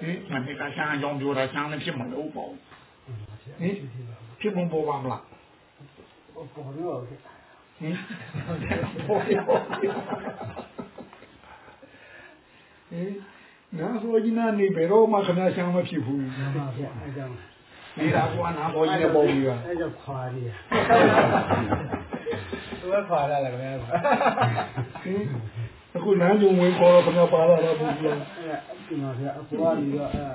ဟင်မနေ့ကဆန်းအကြောင်းပြောတာဆန်းလည်းဖြစ်မှာလို့ပေါ့ဟင်ဖြစ်မပေါ်ပါမလားပေါ်ရောဟင်ပေါ်ရောဟင်နာဆိုကြီးနာနေဘယ်တော့မှခဏဆန်းမဖြစ်ဘူးမှန်ပါဗျာအဲကြောင့်နေတာကွာနာပေါ်ကြီးနဲ့ပေါ်ပြီးပါအဲကြောင့်ခွာရည်သူကခွာလာတယ်ခင်ဗျာဟင် အခုလမ်းကြုံဝင်ခေါ်တော့ခင်ဗျာပါလာတော့ဘူးလားအဲဒီမှာဗျာအကွာကြီးတော့အဲ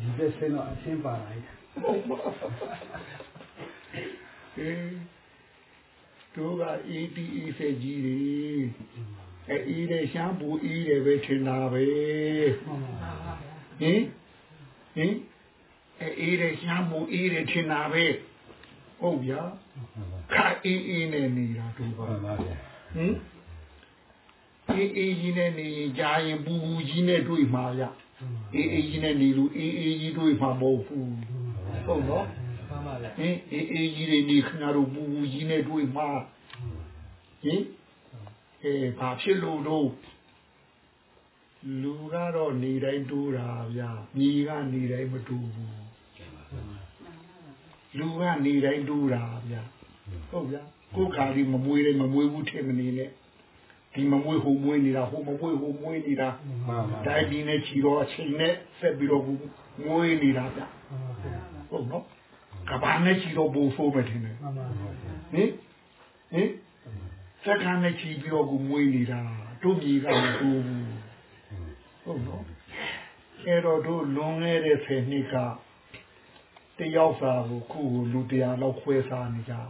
ဒီသက်ဆင်းတော့အရှင်းပါလာတယ်အေးတို့က ETE စေကြီးတွေအဲအေးတယ်ရှမ်းပူအေးတယ်ပဲထင်တာပဲဟင်ဟင်အဲအေးတယ်ရှမ်းပူအေးတယ်ထင်တာပဲဟုတ်ဗျာခါအေးအေးနဲ့နေတာတို့ပါဟင် အေးအေးကြီးနဲ့နေကြာရင်ပူပူကြီးနဲ့တွေ့မှာရအေးအေးကြီးနဲ့နေလို့အေးအေးကြီးတွေ့မှာမဟုတ်ဘူးဟုတ်နော်ဟင်အေးအေးကြီးတွေနေခဏတို့ပူပူကြီးနဲ့တွေ့မှာဟင်အဲဘာဖြစ်လို့တော့လူကတော့နေတိုင်းတိုးတာဗျာမြေကနေတိုင်းမတိုးဘူးလူကနေတိုင်းတိုးတာဗျာဟုတ်ဗျာကိုယ်ခါဒီမမွေးတယ်မမွေးဘူးထင်မနေနဲ့ ဒီမမွေးဟိုမွေးနေတာဟိုမမွေးဟိုမွေးနေတာတိုင်းဒီနဲ့ချီတော့အချိန်နဲ့ဆက်ပြီးတော့မွေးနေတာဗျဟုတ်နော်ကဘာနဲ့ချီတော့ဘူဆိုးမယ်ထင်တယ်ဟင်ဟင်စက္ကန့်နဲ့ချီပြီးတော့ကိုမွေးနေတာတို့မြေကမတူဘူးဟုတ်နော်အဲတော့တို့လွန်ခဲ့တဲ့10နှစ်ကတယောက်စာကိုခုလူတရားလောက်ခွဲစားနေကြတယ်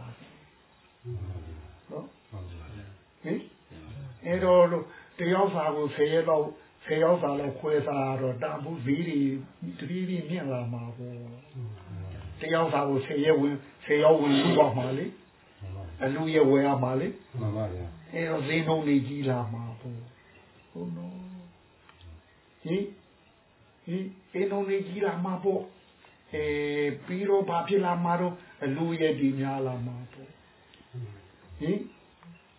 နော်ဟင် အဲတော့တယောက်စာကို10ရက်လောက်10ယောက်စာလောက်ခွဲစားတော့တန်ဖို့ဈေးတွေတတိတိမြင့်လာမှာပေါ့တယောက်စာကို10ရက်ဝင်10ယောက်ဝင်လူပါမှာလေအလူရဲ့ဝယ်ရမှာလေမှန်ပါဗျာအဲတော့ဈေးနှုန်းတွေကြီးလာမှာပေါ့ဟုတ်နော်ဟင်ဟင်ဈေးနှုန်းတွေကြီးလာမှာပေါ့အဲပြီးတော့ဘာဖြစ်လာမှာတော့အလူရဲ့ဒီများလာမှာပေါ့ဟင်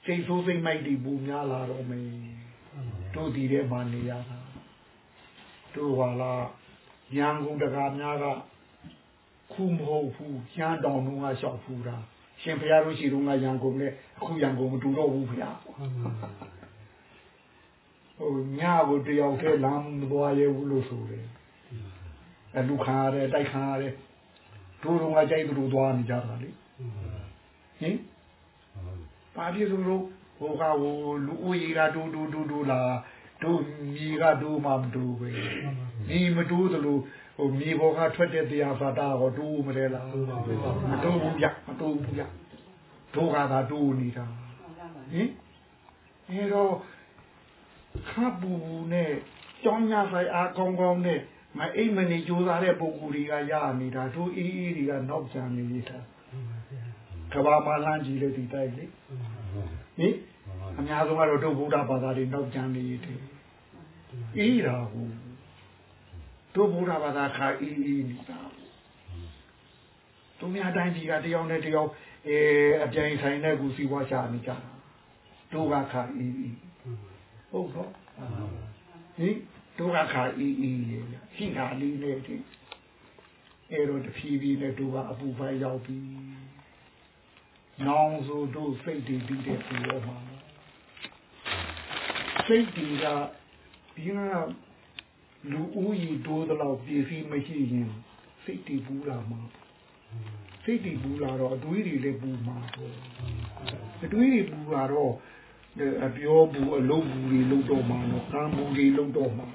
စိတ်ဆိုးစိတ်မိုက်ဒီပူများလာတော့မယ်တို့ဒီထဲမှာနေရတာတို့ဟာလားရန်ကုန်တကာများကခုမဟုတ်ဘူးရန်တောင်လုံးကလျှောက်ဖူးတာရှင်ဘုရားတို့ရှိတော့ကရန်ကုန်နဲ့အခုရန်ကုန်မတူတော့ဘူးဘုရားဟိုညကိုတယောက်တည်းလမ်းမသွားရဘူးလို့ဆိုတယ်အလူခါရတယ်တိုက်ခါရတယ်တို့တော့ကကြိုက်သူတို့သွားနေကြတာလေဟင် ဘာဖြစ်လို့ဟိုကဟိုလူဦးကြီးကဒူဒူဒူဒူလာတို့မြေကဒူမှမတူပဲဒီမတူသလိုဟိုမြေပေါ်ကထွက်တဲ့တရားဖတာကိုတူမလဲလားမတူဘူးဗျမတူဘူးဗျတို့ကသာတူနေတာဟင်အဲတော့ခပ်ပူနဲ့ကြောင်းညဆိုင်အားကောင်းကောင်းနဲ့မအိမ်မနေကြိုးစားတဲ့ပုံကူတွေကရနေတာတို့အေးအေးတွေကနောက်ကျန်နေတာ ကဘာမလန်းကြီးလေဒီတိုက်လေဟင်အများဆုံးကတော့တို့ဗုဒ္ဓဘာသာတွေနောက်ကျန်နေတယ်အေးတာဟုတ်တို့ဗုဒ္ဓဘာသာခါအေးအေးနေတာသူများတိုင်းကြီးကတယောက်နဲ့တယောက်အဲအပြိုင်ဆိုင်တဲ့ကူစီဝါရှာနေကြတာတို့ကခါအေးအေးဟုတ်တော့ဟင်တို့ကခါအေးအေးလေရှိတာလေးနဲ့ဒီအဲတော့တဖြည်းဖြည်းနဲ့တို့ကအပူဖိုင်းရောက်ပြီး နောင်ဆိုတို့စိတ်တည်ပြီးတဲ့ပြေရောမှာစိတ်တည်ကဒီကလူဦးရေတိုးတော့ပြည့်စည်မရှိရင်စိတ်တည်ဘူးလာမှာစိတ်တည်ဘူးလာတော့အတွေးတွေလည်းပူမှာပေါ့အတွေးတွေပူလာတော့အပြောဘူးအလုံးဘူးတွေလုံးတော့မှာတော့ကံဘူးတွေလုံးတော့မှာ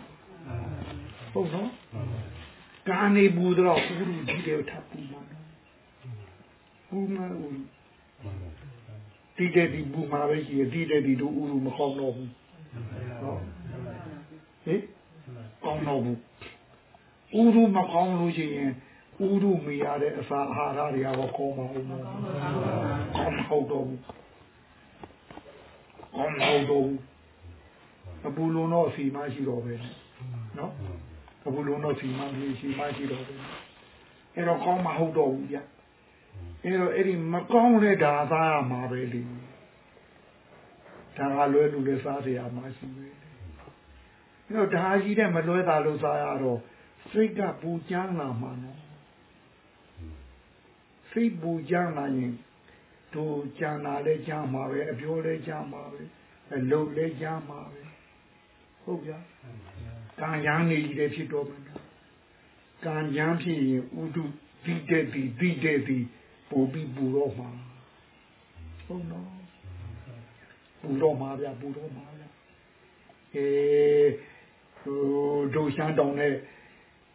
ဟုတ်နော်ကာနေဘူးတော့ဥရုကြီးတွေထပ်ပူမှာပူမှာ ဒီတဲ့ဒီဘူးမှာပဲရှိရဒီတဲ့ဒီတို့ဥရုမကောင်းတော့ဘူးဟုတ်ဟင်ကောင်းတော့ဘူးဥရုမကောင်းလို့ရှိရင်ဥရုမရတဲ့အစာအာဟာရတွေကတော့ကောင်းမှာဟုတ်မှာကောင်းဟုတ်တော့ဘူးကောင်းဟုတ်တော့ဘူးအပူလုံးတော့စီမရှိတော့ပဲနော်အပူလုံးတော့စီမရှိမရှိတော့ပဲအဲ့တော့ကောင်းမှာဟုတ်တော့ဘူးဗျ အဲ့တော့အဲ့ဒီမကောင်းတဲ့ဓာသားရမှာပဲလေဒါကလွဲလူလည်းစားเสียမှာရှိပဲအဲ့တော့ဓာကြီးတဲ့မလွဲတာလို့စားရတော့ စိတ်ကပူကြမ်းလာမှာနော်စိတ်ပူကြမ်းလာရင်တို့ကြံတာလဲကြမ်းမှာပဲအပြောလဲကြမ်းမှာပဲအလုပ်လဲကြမ်းမှာပဲဟုတ်ကြကံရမ်းနေကြီးတယ်ဖြစ်တော့မယ်ကံရမ်းဖြစ်ရင်ဥဒုတိတဲ့တိတိတဲ့တိ ပူပြီးပူတော့မှာဟုတ်နော်ပူတော့မှာဗျပူတော့မှာဗျအဲဟိုဒုရှမ်းတောင်နဲ့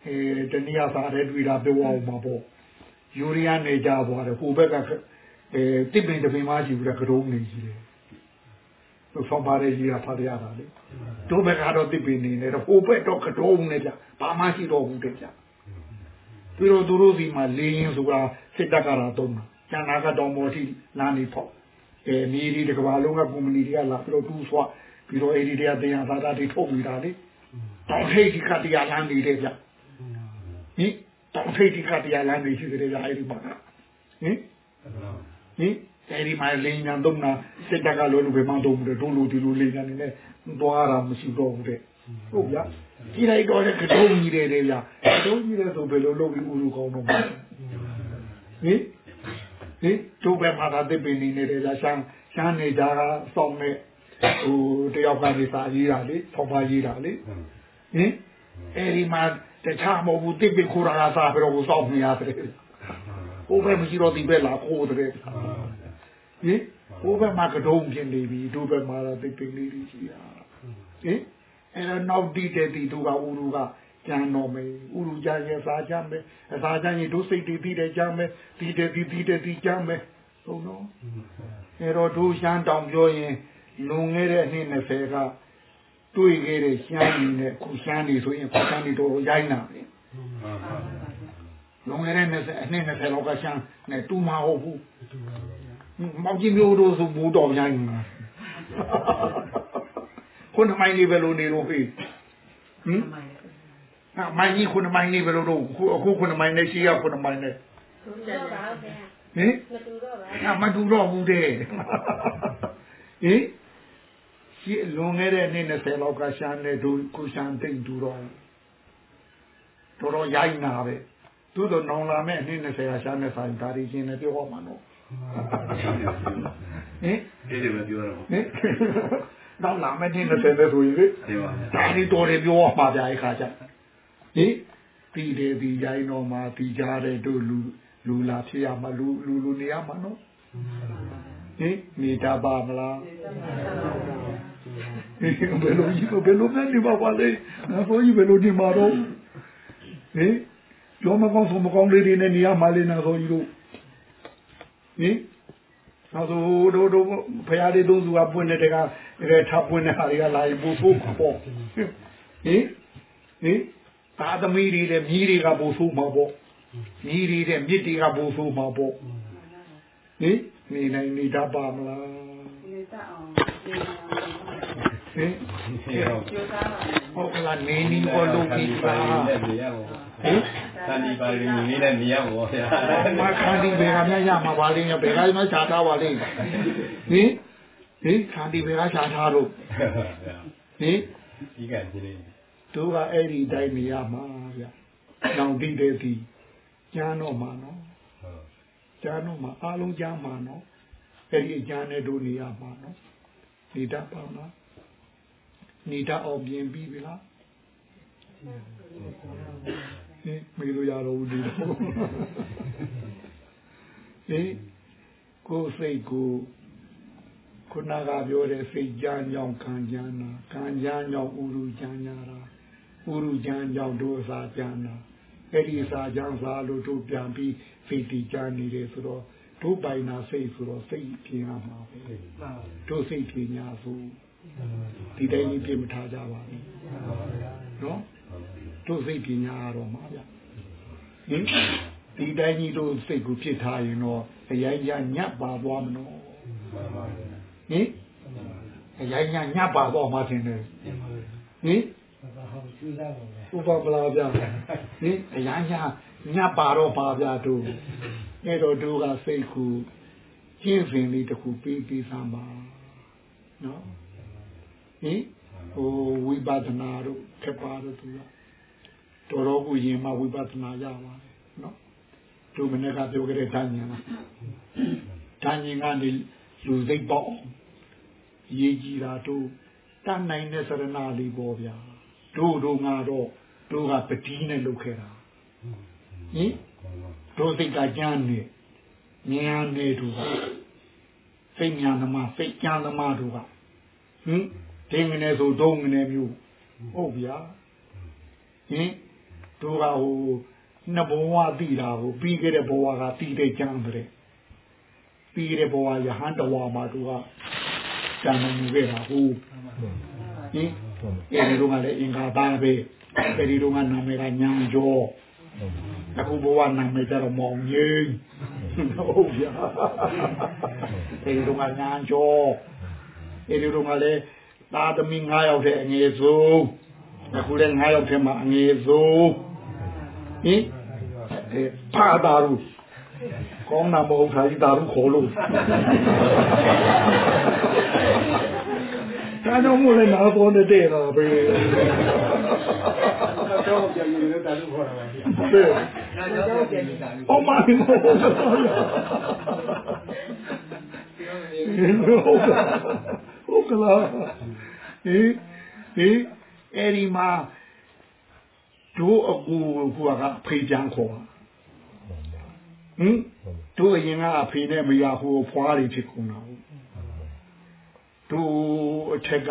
အဲတနည်းအားဖြင့်တွေ့တာပြောအောင်မှာပေါ့ယူရီးယားနေကြသွားတယ်ဟိုဘက်ကအဲတစ်ပင်တစ်ပင်မှရှိဘူးတဲ့ကတုံးနေကြီးတယ်ဟိုဆောင်ပါရကြီးကဖတ်ရတာလေတို့ဘက်ကတော့တစ်ပင်နေနေတော့ဟိုဘက်တော့ကတုံးနေကြဘာမှရှိတော့ဘူးတဲ့ကြ ပြီးတော့သူတို့စီမှာလေရင်ဆိုတာစစ်တပ်ကတော့တုံးတာကျန်တာကတော့မော်တီလာနေပေါ့အဲမြေဒီတကဘာလုံးကကုမ္ပဏီတွေကလာပြီးတော့တူးဆွားပြီးတော့အဲ့ဒီတွေကတရားသာတာတွေထုတ်ပြီးတာလေတောင်ထိပ်ဒီကတရားလမ်းနေတယ်ဗျဟင်တောင်ထိပ်ဒီကတရားလမ်းနေရှိတယ်ဗျအဲ့ဒီမှာဟင်ဟင်အဲ့ဒီမှာလင်းညာတော့နာစစ်တပ်ကလောလူပဲမှတော့ဘူးတို့လူဒီလူလင်းညာနေနဲ့သွားတာမရှိတော့ဘူးတဲ့ဟုတ်ဗျာ ကြည့်လိုက်တော့လည်းကတုံးကြီးတယ်ဗျာကတုံးကြီးတယ်ဆိုဘယ်လိုလုပ်ပြီးဥလူကောင်းတော့မှာဟင်ဟင်တို့ပဲမှာတဲ့ပင်နေနေတယ်လားရှမ်းရှမ်းနေကြတာစောင်းနေဟိုတယောက်ကနေစာရေးတာလေဖောက်ပါရေးတာလေဟင်အဲဒီမှာတခြားမဟုတ်ဘူးတစ်ပင်ခိုးတာကစားပြီးတော့စောင်းနေရတယ်ဟိုဘက်မရှိတော့ဒီဘက်လာခိုးတယ်ဟင်ဟိုဘက်မှာကတုံးဖြစ်နေပြီတို့ဘက်မှာတော့တစ်ပင်လေးကြီးရှိတာဟင် အဲ့တော့နောက်တိတဲ့တီတို့ကဥရုကကြံတော်မယ်ဥရုကြရဲ့စာကြမယ်အစာကြရင်တို့စိတ်တည်တည်တဲ့ကြမယ်တီတဲ့တီတီတဲ့တီကြမယ်ဟုတ်နော်အဲ့တော့တို့ရှမ်းတောင်ပြောရင်လွန်ခဲ့တဲ့နှစ်20ကတွေ့ခဲ့တဲ့ရှမ်းကြီးနဲ့ခုရှမ်းကြီးဆိုရင်ခုရှမ်းကြီးတို့ရိုင်းတာပဲလွန်ခဲ့တဲ့20အနှစ်20လောက်ကရှမ်းနဲ့တူမဟုတ်ဘူးမောင်ကြီးမျိုးတို့ဆိုဘူးတော်ရိုင်းမှာ ခုနမိုင်းလေးပဲလို့နေလို့ဟေးဟင်ဟာမိုင်းကြီးခုနမိုင်းလေးပဲလို့တော့အခုခုနမိုင်းနဲ့ရှိရခုနမိုင်းနဲ့ဟုတ်တယ်ပါဗျာဟင်မတူတော့ပါဟာမတူတော့ဘူးတဲ့ဟင်ရှိလွန်ခဲ့တဲ့နှစ်20လောက်ကရှာနေတို့ခုရှာတိတ်တူတော့တော်တော်ရိုက်နာပဲသူတို့နောင်လာမဲ့နှစ်20ကရှာနေဆိုင်ဒါရီချင်းနဲ့ပြောဟောမှာနော်ဟင်ဒီလိုပဲပြောတော့ဟင် တော့လာမဲ့နှစ်20ပဲဆိုရင်လေဒါရီတော်တယ်ပြောမှာဗျာအခါကျဟင်ဒီတယ်ဒီရိုင်းတော့မှာဒီကြတဲ့တို့လူလူလာဖြစ်ရမှာလူလူလူနေရမှာနော်ဟင်နေတာပါမလားဘယ်လိုကြီးဘယ်လိုနဲ့နေပါပါလဲငါဆိုကြီးဘယ်လိုနေမှာတော့ဟင်ကျော်မကောင်းဆုံးမကောင်းလေးတွေနဲ့နေရမှာလေနာဆိုကြီးတို့ဟင် နောက်ဆိုတို့တို့ဖရာလေးသုံးစုကပွင့်တဲ့တကရဲထပွင့်တဲ့ဟာတွေကလာရင်ပို့ပို့ပေါ့ဟင်ဟင်သာသမီတွေလည်းမြည်တွေကပို့ဆိုးမှာပေါ့မြည်တွေတဲ့မြစ်တွေကပို့ဆိုးမှာပေါ့ဟင်နေနိုင်နေတတ်ပါမလားနေတတ်အောင်ဟင်ဟုတ်ကလားနေနီပေါ်လို့ပြီပါဟင် သန္ဒီပါရီနေနဲ့နေရပါဗျာမခန္ဒီဘေကမြရမှာပါလိမ့်ဘယ်ကမှခြားထားပါလိမ့်ဟင်ဟင်ခန္ဒီဘေကခြားထားလို့ဟင်ဒီကကြည့်တို့ကအဲ့ဒီတိုင်းနေရမှာဗျနောင်တိတဲ့ဒီကျမ်းတော့မှာနော်ကျမ်းတော့မှာအားလုံးကျမ်းမှာနော်အဲ့ဒီကျမ်းနဲ့တို့နေရမှာနော်နေတတ်ပါမလားနေတတ်အောင်ပြင်ပြီးပြီလား ဟင်မေလို့ရတော့ဘူးဒီတော့ဟင်ကိုယ်စိတ်ကိုခုနကပြောတဲ့စိတ်ကြမ်းကြောင့်ခံကြမ်းတာခံကြမ်းကြောင့်ဥရုကြမ်းညာတာဥရုကြမ်းကြောင့်ဒုစာကြမ်းတာအဲ့ဒီစာကြမ်းစာလို့တို့ပြန်ပြီးစိတ်တည်ကြမ်းနေတယ်ဆိုတော့တို့ပိုင်နာစိတ်ဆိုတော့စိတ်ပြင်ရမှာပဲတို့စိတ်ပြင်ညာဆိုဒီတိုင်းကြီးပြင်မထားကြပါဘူးနော် တို့စိတ်ပညာတော့မှာဗျဟင်ဒီတိုင်းကြီးတို့စိတ်ကိုဖြစ်ထားရင်တော့အရင်ကညတ်ပါသွားမလို့ဟင်အရင်ကညတ်ပါသွားမှထင်တယ်ဟင်ဥပပလာဗျဟင်အရင်ကညတ်ပါတော့ပါဗျတို့အဲ့တော့တို့ကစိတ်ကိုကျင့်စဉ်လေးတစ်ခုပြီးပြီးသမ်းပါနော်ဟင်ဟိုဝိပဿနာတို့ခက်ပါတော့သူက တော်တော်ကိုရင်မှဝိပဿနာရပါတယ်နော်တို့မနေ့ကပြောခဲ့တဲ့ဓာညင်လားဓာညင်ကနေလူစိတ်ပေါက်အောင်ရေးကြည့်တာတို့တတ်နိုင်တဲ့စရဏလေးပေါ့ဗျာတို့တို့ငါတော့တို့ကပတိနဲ့လုပ်ခဲ့တာဟင်တို့စိတ်ကကြမ်းနေဉာဏ်နေတို့ကစိတ်ဉာဏ်သမားစိတ်ကြမ်းသမားတို့ကဟင်ဒင်းငနေဆိုဒုံငနေမျိုးဟုတ်ဗျာဟင် တို့ကဟိုနှစ်ဘဝတိတာကိုပြီးခဲ့တဲ့ဘဝကတိတဲ့ကြမ်းတဲ့ပြီးခဲ့တဲ့ဘဝယဟန်တဝါမှာတို့ကကြံနေခဲ့တာဟုတ်ဟင်အဲဒီတော့ကလည်းအင်္ဂါသားပဲအဲဒီတော့ကနာမည်ကညံကျော်အခုဘဝနာမည်ကြတော့မောင်ကြီးဟုတ်ဗျာအဲဒီတော့ကညံကျော်အဲဒီတော့ကလည်းသားသမီး9ယောက်တဲ့အငယ်ဆုံးအခုလည်း9ယောက်ထဲမှာအငယ်ဆုံး ဟင်ဖာတာရူကောင်းနာမဟုတ်ခါကြီးတာရူခေါ်လို့ဒါကြောင့်မို့လဲနာပေါ်နေတဲ့တော့ပဲတော့ပြန်ယူနေတာလို့ခေါ်တာပါဘယ်တော့ပြန်ယူတာလဲအော်မာမေဟုတ်ကလားဟေးဟေးအဲဒီမှာ တို့အကူကူကအဖေကြမ်းခေါ်ဟင်တို့အရင်ကအဖေနဲ့မရဟိုဖွားတွေဖြစ်ကုန်တာဟုတ်တို့အထက်က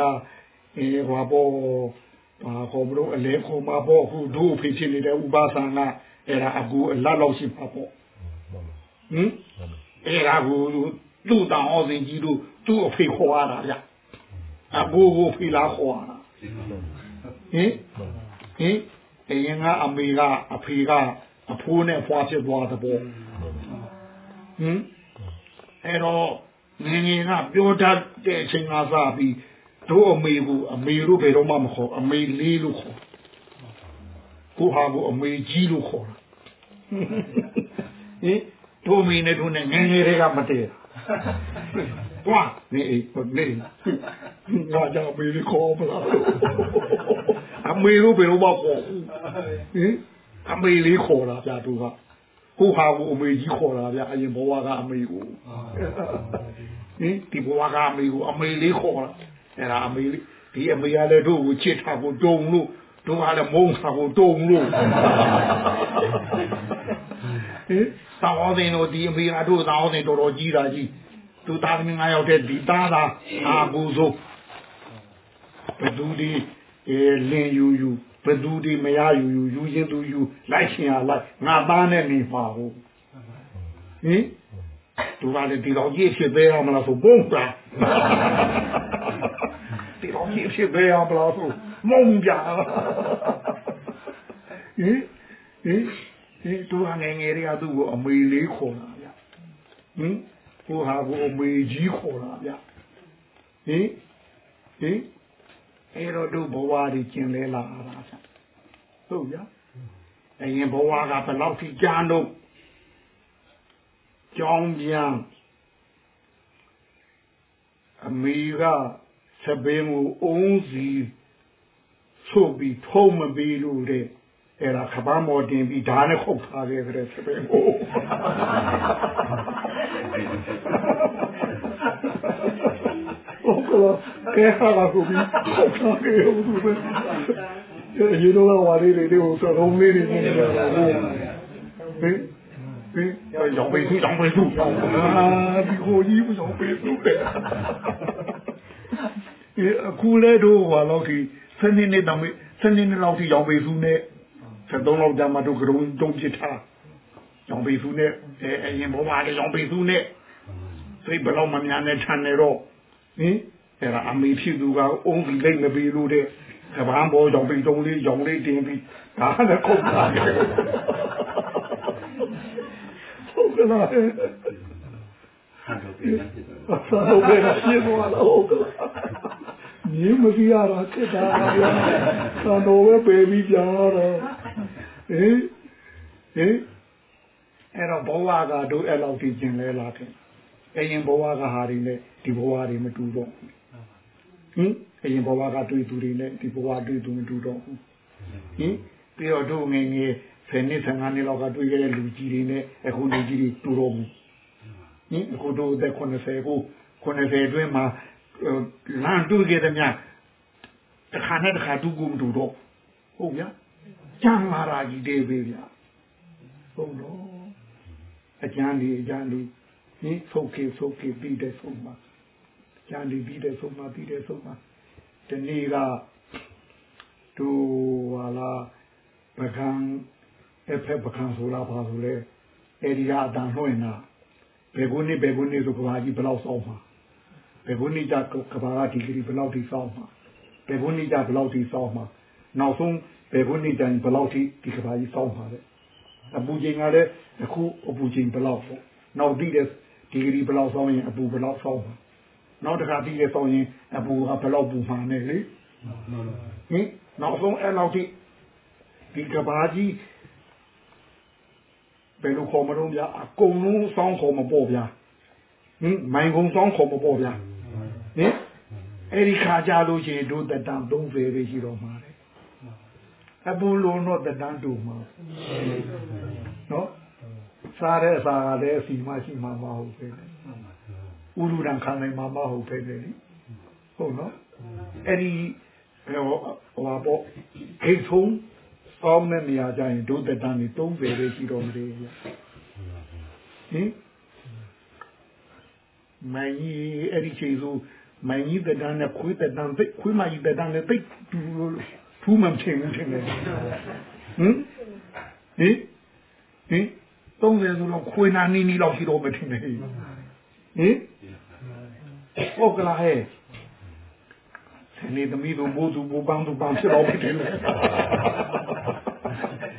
အဲဟောပေါ်ဘာခေါ်မလို့အလဲခေါ်မှာပေါ့ခုတို့အဖေဖြစ်နေတဲ့ဥပါသနာအဲ့ဒါအကူအလတ်လောက်ရှိပါပေါ့ဟင်အဲ့ဒါကိုသူ့တောင်အောင်စင်ကြီးတို့သူ့အဖေခေါ်ရတာဗျအကူကိုဖေလာခေါ်ရတာဟင်ဟင် အရင်ကအမေကအဖေကအဖိုးနဲ့ဖွာဖြစ်သွားတဲ့ပေါ့ဟင်အဲ့တော့ငင်းငင်းကပြောတတ်တဲ့အချိန်ကစပြီးတို့အမေကိုအမေတို့ဘယ်တော့မှမခေါ်အမေလေးလို့ခေါ်ကိုဟာကိုအမေကြီးလို့ခေါ်တာဟင်တို့မင်းနဲ့တို့နဲ့ငယ်ငယ်တွေကမတည့် ကွာနေအေးနေငါကြောင့်မေးခေါ်ပလားအမေတို့ဘယ်တော့မှခေါ်ဟင်အမေလေးခေါ်တာဗျာသူကကိုဟာကိုအမေကြီးခေါ်တာဗျာအရင်ဘဝကအမေကိုဟင်ဒီဘဝကအမေကိုအမေလေးခေါ်တာအဲ့ဒါအမေလေးဒီအမေရလည်းတို့ကိုချစ်တာကိုတုံလို့တို့ကလည်းမုန်းတာကိုတုံလို့ဟင်တောင်းအောင်တို့ဒီအမေရတို့တောင်းအောင်တော်တော်ကြီးတာကြီး သူသားသမီး၅ယောက်တည်းဒီသားသာအာဘူးဆိုဘသူဒီအဲလင်းယူယူဘသူဒီမရယူယူယူချင်းသူယူလိုက်ရှင်ရလိုက်ငါသားနဲ့နေပါဟုတ်ဟင်သူကလည်းဒီတော့ကြီးဖြစ်သေးရမလားဆိုဘုံတာဒီတော့ကြီးဖြစ်သေးရမလားဆိုမုံကြဟင်ဟင်ဒီသူကငယ်ငယ်တွေကသူ့ကိုအမေလေးခေါ်တာဗျဟင် ကိုဟာကိုအမေကြီးခေါ်တာဗျဟင်ဟင်အဲ့တော့တို့ဘဝတွေကျင်လဲလာတာဗျဟုတ်ဗျအရင်ဘဝကဘယ်လောက်ထိကြာတော့ကြောင်းပြန်အမေကစပင်းကိုအုံးစီဆိုပြီးထုံးမပြီးလို့တဲ့အဲ့ဒါခပန်းမော်တင်ပြီးဓာတ်နဲ့ခုတ်ထားခဲ့တဲ့စပင်းကို ဟုတ်ကဲ့ကဲဟာလာကိုပြီးခုတ်ထားခဲ့ဦးသူပဲရေတော့ဝါလေးတွေကိုစရုံးလေးတွေနေတယ်ဟိုဟင်ဟင်ရောင်ပေးသူရောင်ပေးသူအာဒီကိုကြီးရောင်ပေးသူတဲ့အခုလဲတော့ဟောလောက်ဒီစနေနေ့တောင်စနေနေ့လောက်ထိရောင်ပေးသူနဲ့73လောက်ကြာမှတို့ကရုံတုံးပစ်ထား ရောင်ပေးသူနဲ့အဲအရင်ဘဝလေးရောင်ပေးသူနဲ့စိတ်ဘလောက်မများနဲ့ထန်နေတော့ဟင်အဲ့ဒါအမေဖြစ်သူကအုံးပြီးလိုက်မပြီးလို့တဲ့ကဘာဘောရောင်ပေးတုံးလေးရောင်လေးတင်ပြီးဒါနဲ့ခုတ်တာဟုတ်ကဲ့လားဟာတော့ပြန်ဖြစ်တော့ဟုတ်ကဲ့ရှင်းသွားတော့ဟုတ်ကဲ့မြင်းမစီရတာစစ်တာဗျာသံတော်ပဲပေပြီးပြန်တော့ဟင်ဟင် အဲ့တော့ဘဝကတို့အဲ့လောက်ထိကျင်လဲလာတယ်အရင်ဘဝကဟာတွေနဲ့ဒီဘဝတွေမတူတော့ဟင်အရင်ဘဝကတွေ့သူတွေနဲ့ဒီဘဝတွေ့သူမတူတော့ဘူးဟင်ပြီးတော့တို့ငယ်ငယ်10နှစ်15နှစ်လောက်ကတွေ့ခဲ့တဲ့လူကြီးတွေနဲ့အခုလူကြီးတွေတူတော့ဘူးဟင်အခုတို့အသက်80ကို90အတွင်းမှာလမ်းတူခဲ့တဲ့များတစ်ခါနဲ့တစ်ခါတူကူမတူတော့ဟုတ်ဗျာကျမ်းမာရာကြီးတွေပဲဗျာဟုတ်တော့ အကျမ်းဒီအကျမ်းဒီဟင်ဖုတ်ကေဖုတ်ကေပြီးတဲ့ဆုံးမှာကျမ်းဒီပြီးတဲ့ဆုံးမှာပြီးတဲ့ဆုံးမှာဒီနေ့ကတို့ဟာလားပကံအဖက်ပကံဆိုလားပါဆိုလဲအဲ့ဒီကအတန်လွှင့်တာဘယ်ခုနှစ်ဘယ်ခုနှစ်ဆိုကဘာကြီးဘယ်လောက်ဆောင်းမှာဘယ်ခုနှစ်ကြကဘာကဒီဂရီဘယ်လောက်ထိဆောင်းမှာဘယ်ခုနှစ်ကြဘယ်လောက်ထိဆောင်းမှာနောက်ဆုံးဘယ်ခုနှစ်ကြဘယ်လောက်ထိဒီကဘာကြီးဆောင်းမှာလဲ အပူချိန်ကလည်းအခုအပူချိန်ဘယ်လောက်ပေါ့နောက်ပြီးတဲ့ဒီဂရီဘယ်လောက်ဆောင်းရင်အပူဘယ်လောက်ဆောင်းမှာနောက်တစ်ခါပြီးတဲ့ဆောင်းရင်အပူကဘယ်လောက်ပူမှာလဲလေဟင်နောက်ဆုံးအဲ့လောက်ထိဒီကဘာကြီးဘယ်လိုခေါ်မလို့ဗျာအကုန်လုံးစောင်းခေါ်မပေါ့ဗျာဟင်မိုင်ကုံစောင်းခေါ်မပေါ့ဗျာဟင်အဲ့ဒီခါကြလို့ရှိရင်တို့တတန်30ပဲရှိတော့မှာလေ အပူလုံးတော့တတန်တူမှာနော်စားတဲ့အစာကလည်းအစီမရှိမှာမဟုတ်ပဲဥလူရန်ခံနိုင်မှာမဟုတ်ပဲလေဟုတ်နော်အဲ့ဒီဟိုဟိုပေါ့ဂိတ်ထုံးကောင်းတဲ့နေရာကျရင်ဒုသက်တန်းနေ30ပဲရှိတော့မလို့ဟင်မိုင်းကြီးအဲ့ဒီချိန်ဆိုမိုင်းကြီးသက်တန်းနဲ့ခွေးသက်တန်းသိခွေးမကြီးသက်တန်းနဲ့သိတူ ဖူးမှမချင်းဘူးထင်တယ်ဟင်ဟင်ဟင်30ဆိုတော့ခွေးနာနီနီလောက်ရှိတော့မထင်နဲ့ဟင်ဟုတ်ကလားဟဲ့နေသမီးတို့မိုးသူဘူပန်းသူပန်းဖြစ်တော့မထင်နဲ့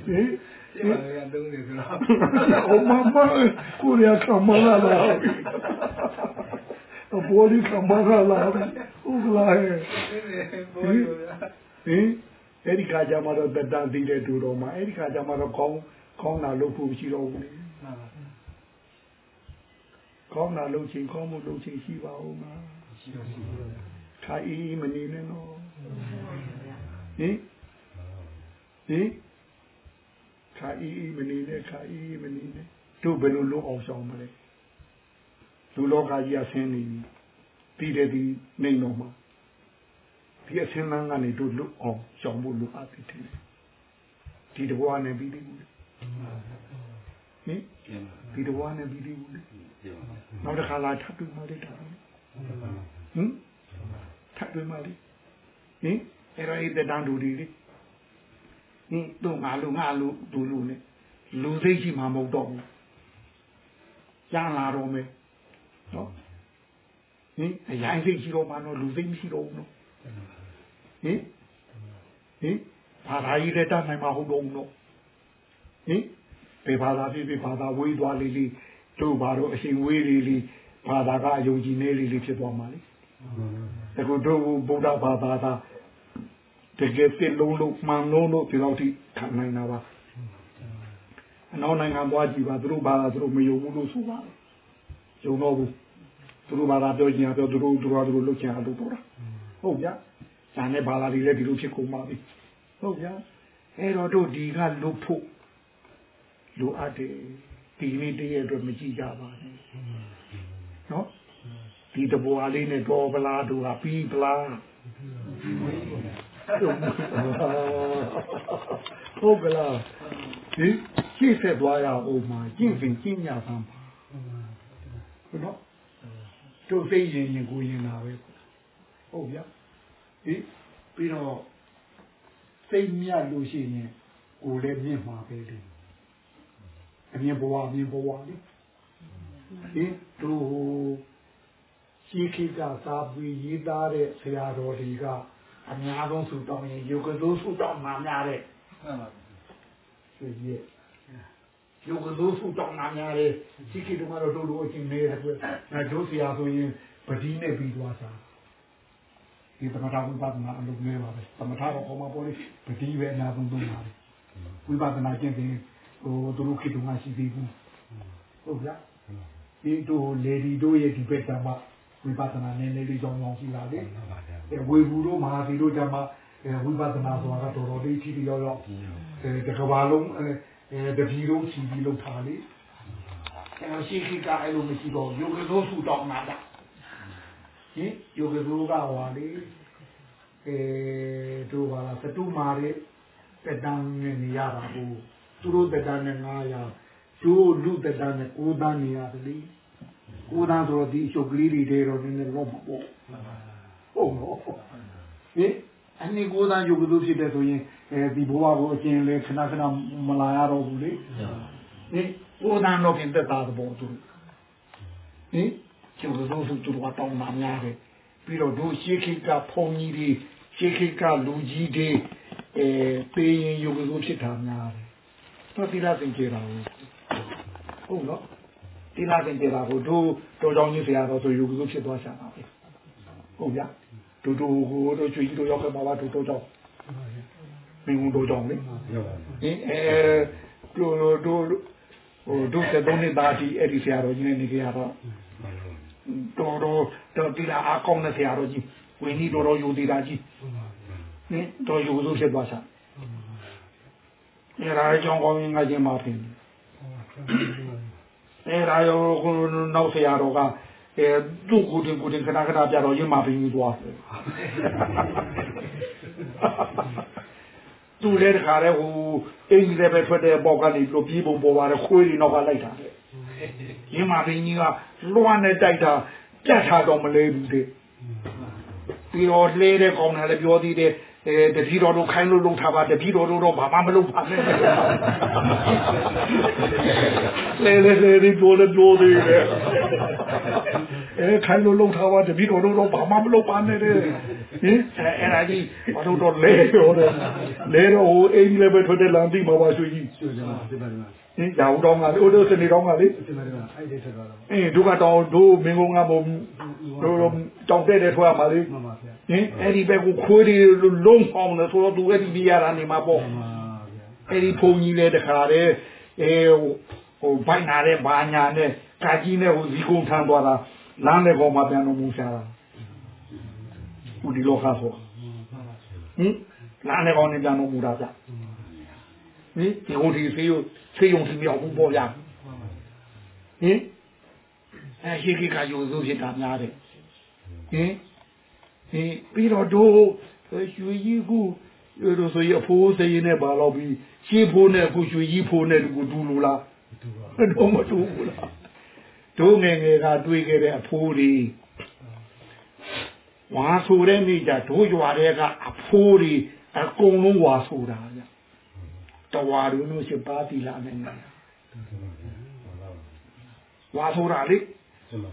ဟင်ဒီမှာရတုံးနေဆိုတော့ Oh mamma, curia camara la. A boli camara la. Ugla he. ပိုးရတာဟင် အဲ့ဒီခါကျမှတော့တတန်သိတဲ့တူတော်မှာအဲ့ဒီခါကျမှတော့ကောင်းကောင်းတာလုပ်ဖို့ရှိတော့ဘူးလေကောင်းတာလုပ်ချင်ကောင်းမှုလုပ်ချင်ရှိပါဦးမှာခါအီးမနေနဲ့နော်ဟင်ဟင်ခါအီးမနေနဲ့ခါအီးမနေနဲ့တို့ဘယ်လိုလုပ်အောင်ဆောင်မလဲလူလောကကြီးအဆင်းနေပြီတည်တယ်ဒီနေတော့မှာ ဒီအဆင်းလန်းကနေတို့လွတ်အောင်ရှောင်ဖို့လိုအပ်တယ်ဒီတဘွားနဲ့ပြီးသေးဘူးလေဟင်ဒီတဘွားနဲ့ပြီးသေးဘူးလေနောက်တစ်ခါလာထပ်တွေ့မှလေးတာဟင်ထပ်တွေ့မှလေးဟင်အဲ့ဒါအဲ့တန်တူဒီလေဟင်တို့ငါလူငါလူဒူလူနဲ့လူစိတ်ရှိမှမဟုတ်တော့ဘူးကျန်လာတော့မယ်နော်ဟင်အရင်စိတ်ရှိတော့မှတော့လူစိတ်မရှိတော့ဘူးနော် ဟင်ဟင်ဘာသာကြီးလက်တတ်နိုင်မှာဟုတ်တော့ဘူးနော်ဟင်ပေဘာသာဖြစ်ဖြစ်ဘာသာဝေးသွားလေးလေးတို့ဘာတော့အရှင်ဝေးလေးလေးဘာသာကအယုံကြည်နေလေးလေးဖြစ်သွားမှာလေတကူတို့ဗုဒ္ဓဘာသာသာတကယ်စစ်လုံးလုံးမှန်လုံးလို့ဒီလောက်ထိခံနိုင်တာပါအနောက်နိုင်ငံသွားကြည့်ပါသူတို့ဘာသာသူတို့မယုံဘူးလို့ဆိုပါယုံတော့ဘူးသူတို့ဘာသာပြောချင်တာပြောသူတို့သူတို့သူတို့လုပ်ချင်တာလုပ်တော့တာဟုတ်ဗျာ။ ဒါနဲ့ဘာသာတွေလည်းဒီလိုဖြစ်ကုန်ပါပြီ။ဟုတ်ဗျာ။အဲ့တော့တို့ဒီကလွတ်ဖို့လိုအပ်တယ်ဒီနေ့တည်းရဲ့အတွက်မကြည့်ကြပါနဲ့။နော်။ဒီတဘောအလေးနဲ့တော်ပလားတို့ကပြီးပလားဟုတ်ကလားဒီရှေ့ဆက်သွားရအောင်မှာကျင့်စဉ်ကျင့်ကြပါမှာဟုတ်နော်တို့သိရင်ရင်ကိုရင်လာပဲဟုတ်ဗျာ ဟိပြီးတော့စိတ်မြတ်လို့ရှိရင်ကိုယ်လည်းမြင့်မှာပဲလေအမြင်ဘဝအမြင်ဘဝလေဟိတို့ရှိခိကသာပြီးရေးသားတဲ့ဆရာတော်တွေကအများဆုံးစုတောင်းရင်ယုတ်ကလေးစုတောင်းမှများတဲ့ဟုတ်ပါဆွေကြီးယုတ်ကလေးစုတောင်းမှများတဲ့ရှိခိတို့ကတော့တို့လိုအချင်းနေတဲ့ကွအဲတို့ဆရာဆိုရင်ပတိနဲ့ပြီးသွားတာ ဒီသမထဝိပဿနာအလုပ်နဲ့ပါပဲသမထတော့ပေါ်မှာပေါ်လေးပတိပဲအများဆုံးသုံးပါလေဝိပဿနာကျင့်ရင်ဟိုသူတို့ခေတ္တမှာရှိသေးဘူးဟုတ်ဗျာဒီတို့လေဒီတို့ရဲ့ဒီဘက်ကမှဝိပဿနာနည်းနည်းလေးကြောင်းကြောင်းရှိလာလေအဲဝေဘူးတို့မဟာသီတို့ကြမှာအဲဝိပဿနာဆိုတာကတော်တော်လေးထိထိရောက်ရောက်အဲတကဘာလုံးအဲအဲတပီလုံးချီပြီးလောက်ထားလေအဲရှိခိကအဲ့လိုမရှိတော့ယောဂသောစုတောင်းလာတာ ဟင်ယောဂသောကဟွာလေအဲတို့ပါလားသတုမာရဲ့တက်တန်းနဲ့နေရတာကိုသူတို့တက်တန်းနဲ့900တို့လူတက်တန်းနဲ့9တန်းနေရတယ်လေ9တန်းဆိုတော့ဒီချုပ်ကလေးတွေတွေတော့နည်းနည်းတော့မပေါ့ဟုတ်တော့ဟင်အနည်း9တန်းယောဂသောဖြစ်တဲ့ဆိုရင်အဲဒီဘဝကိုအကျဉ်းလဲခဏခဏမလာရတော့ဘူးလေဟင်9တန်းတော့ပြင်တက်တာတော့သူဟင် ကျုပ်တို့သူတို့ကတော့နာများတယ်ပြီးတော့တို့ရှေးခိကဖုန်ကြီးတွေရှေးခိကလူကြီးတွေအဲပေးရင်ယောဂသောဖြစ်တာများတယ်တော့သီလသင်္ကေတာဟုတ်ဟုတ်နော်သီလသင်္ကေတာကိုတို့တော်ကြောင်ကြီးဆရာတော်ဆိုယောဂသောဖြစ်သွားချာတာပဲဟုတ်ဗျာတို့တို့ဟိုတို့ကျွေးကြီးတို့ရောက်ခဲ့မှာပါတို့တို့ကြောင့်မင်းတို့ကြောင့်လေဟင်အဲတို့တို့ဟိုတို့တဲ့သုံးနှစ်သားဒီအဲ့ဒီဆရာတော်ကြီးနဲ့နေကြရတော့ တော်တော်တော်တီလာအကောင်းတဲ့ဆရာတော်ကြီးဝင်းကြီးတော်တော်ယူသေးတာကြီးဟင်တော်ယူလို့ဖြစ်သွားစားအဲ့ဒါအကြောင်းကောင်းရင်ငါချင်းမဖြစ်ဘူးအဲ့ဒါရောကိုနောက်ဆရာတော်ကအဲသူ့ကိုတင်ကိုတင်ခဏခဏပြတော့ရင်မပင်ကြီးသွားတယ်သူလည်းတခါလဲဟိုအင်းကြီးလည်းပဲထွက်တဲ့ပေါက်ကနေပြီးပြေးပုံပေါ်ပါတယ်ခွေးတွေနောက်ကလိုက်တာလေ ရင်မပင်ကြီးကလွှမ်းနဲ့တိုက်တာပြတ်ထားတော့မလဲဘူးတဲ့ပြီးတော့လှဲတဲ့ကောင်းတာလည်းပြောသေးတယ်အဲတပည့်တော်တို့ခိုင်းလို့လုံထားပါတပည့်တော်တို့တော့ဘာမှမလုပ်ပါနဲ့လေလေလေဒီပြောလေပြောသေးတယ်အဲခိုင်းလို့လုံထားပါတပည့်တော်တို့တော့ဘာမှမလုပ်ပါနဲ့တဲ့ဟင်အဲအဲ့ဒါကြီးဘာလို့တော့လဲရောတယ်လဲတော့ဟိုအိမ်ကြီးလည်းပဲထွက်တဲ့လမ်းတိမှာပါရွှေကြီးကျွတ်ကြမှာဒီပါဒီမှာ ဟင်ရာဟုတော်ကလေအိုတို့စနေတော်ကလေဒီပါဒီမှာအဲ့ဒီထွက်သွားတော့အင်းဒုက္ခတော်တို့မင်းကုန်းကဘုံတို့တောင်တဲ့တဲ့ထွက်ရမှာလေမှန်ပါဗျာဟင်အဲ့ဒီဘက်ကိုခွေးတွေလုံးအောင်တယ်ဆိုတော့သူအဲ့ဒီပြရတာနေမှာပေါ့မှန်ပါဗျာအဲ့ဒီဖုန်ကြီးလည်းတခါတည်းအဲဟိုဘိုက်နာတဲ့ဘာညာနဲ့ကာကြီးနဲ့ဟိုဇီကုံထမ်းသွားတာလမ်းတဲ့ကောင်မှပြန်တော်မူရှာတာဦးဒီလောကဆိုဟင်လမ်းတဲ့ကောင်နဲ့ပြန်တော်မူတာဗျ ဟင်ဒီဟိုဒီဆေးရုံဆေးရုံစီမြောက်ဘူးပေါ့ဗျဟင်အဲရှိခိကယူစုဖြစ်တာများတယ်ဟင်ဟင်ပြီးတော့တို့ရွှေကြီးကူတို့ဆိုရအဖိုးစရင်နဲ့ပါတော့ပြီးရှေးဖိုးနဲ့အခုရွှေကြီးဖိုးနဲ့ကိုတူလို့လားတော့မတူဘူးလားတို့ငယ်ငယ်ကတွေ့ခဲ့တဲ့အဖိုးတွေဝါဆိုတဲ့နေ့ကျတို့ရွာတဲ့ကအဖိုးတွေအကုန်လုံးဝါဆိုတာဗျ တဝါတို့လို့ရှိပါတိလာနေတယ်ဝါဆိုတာလေ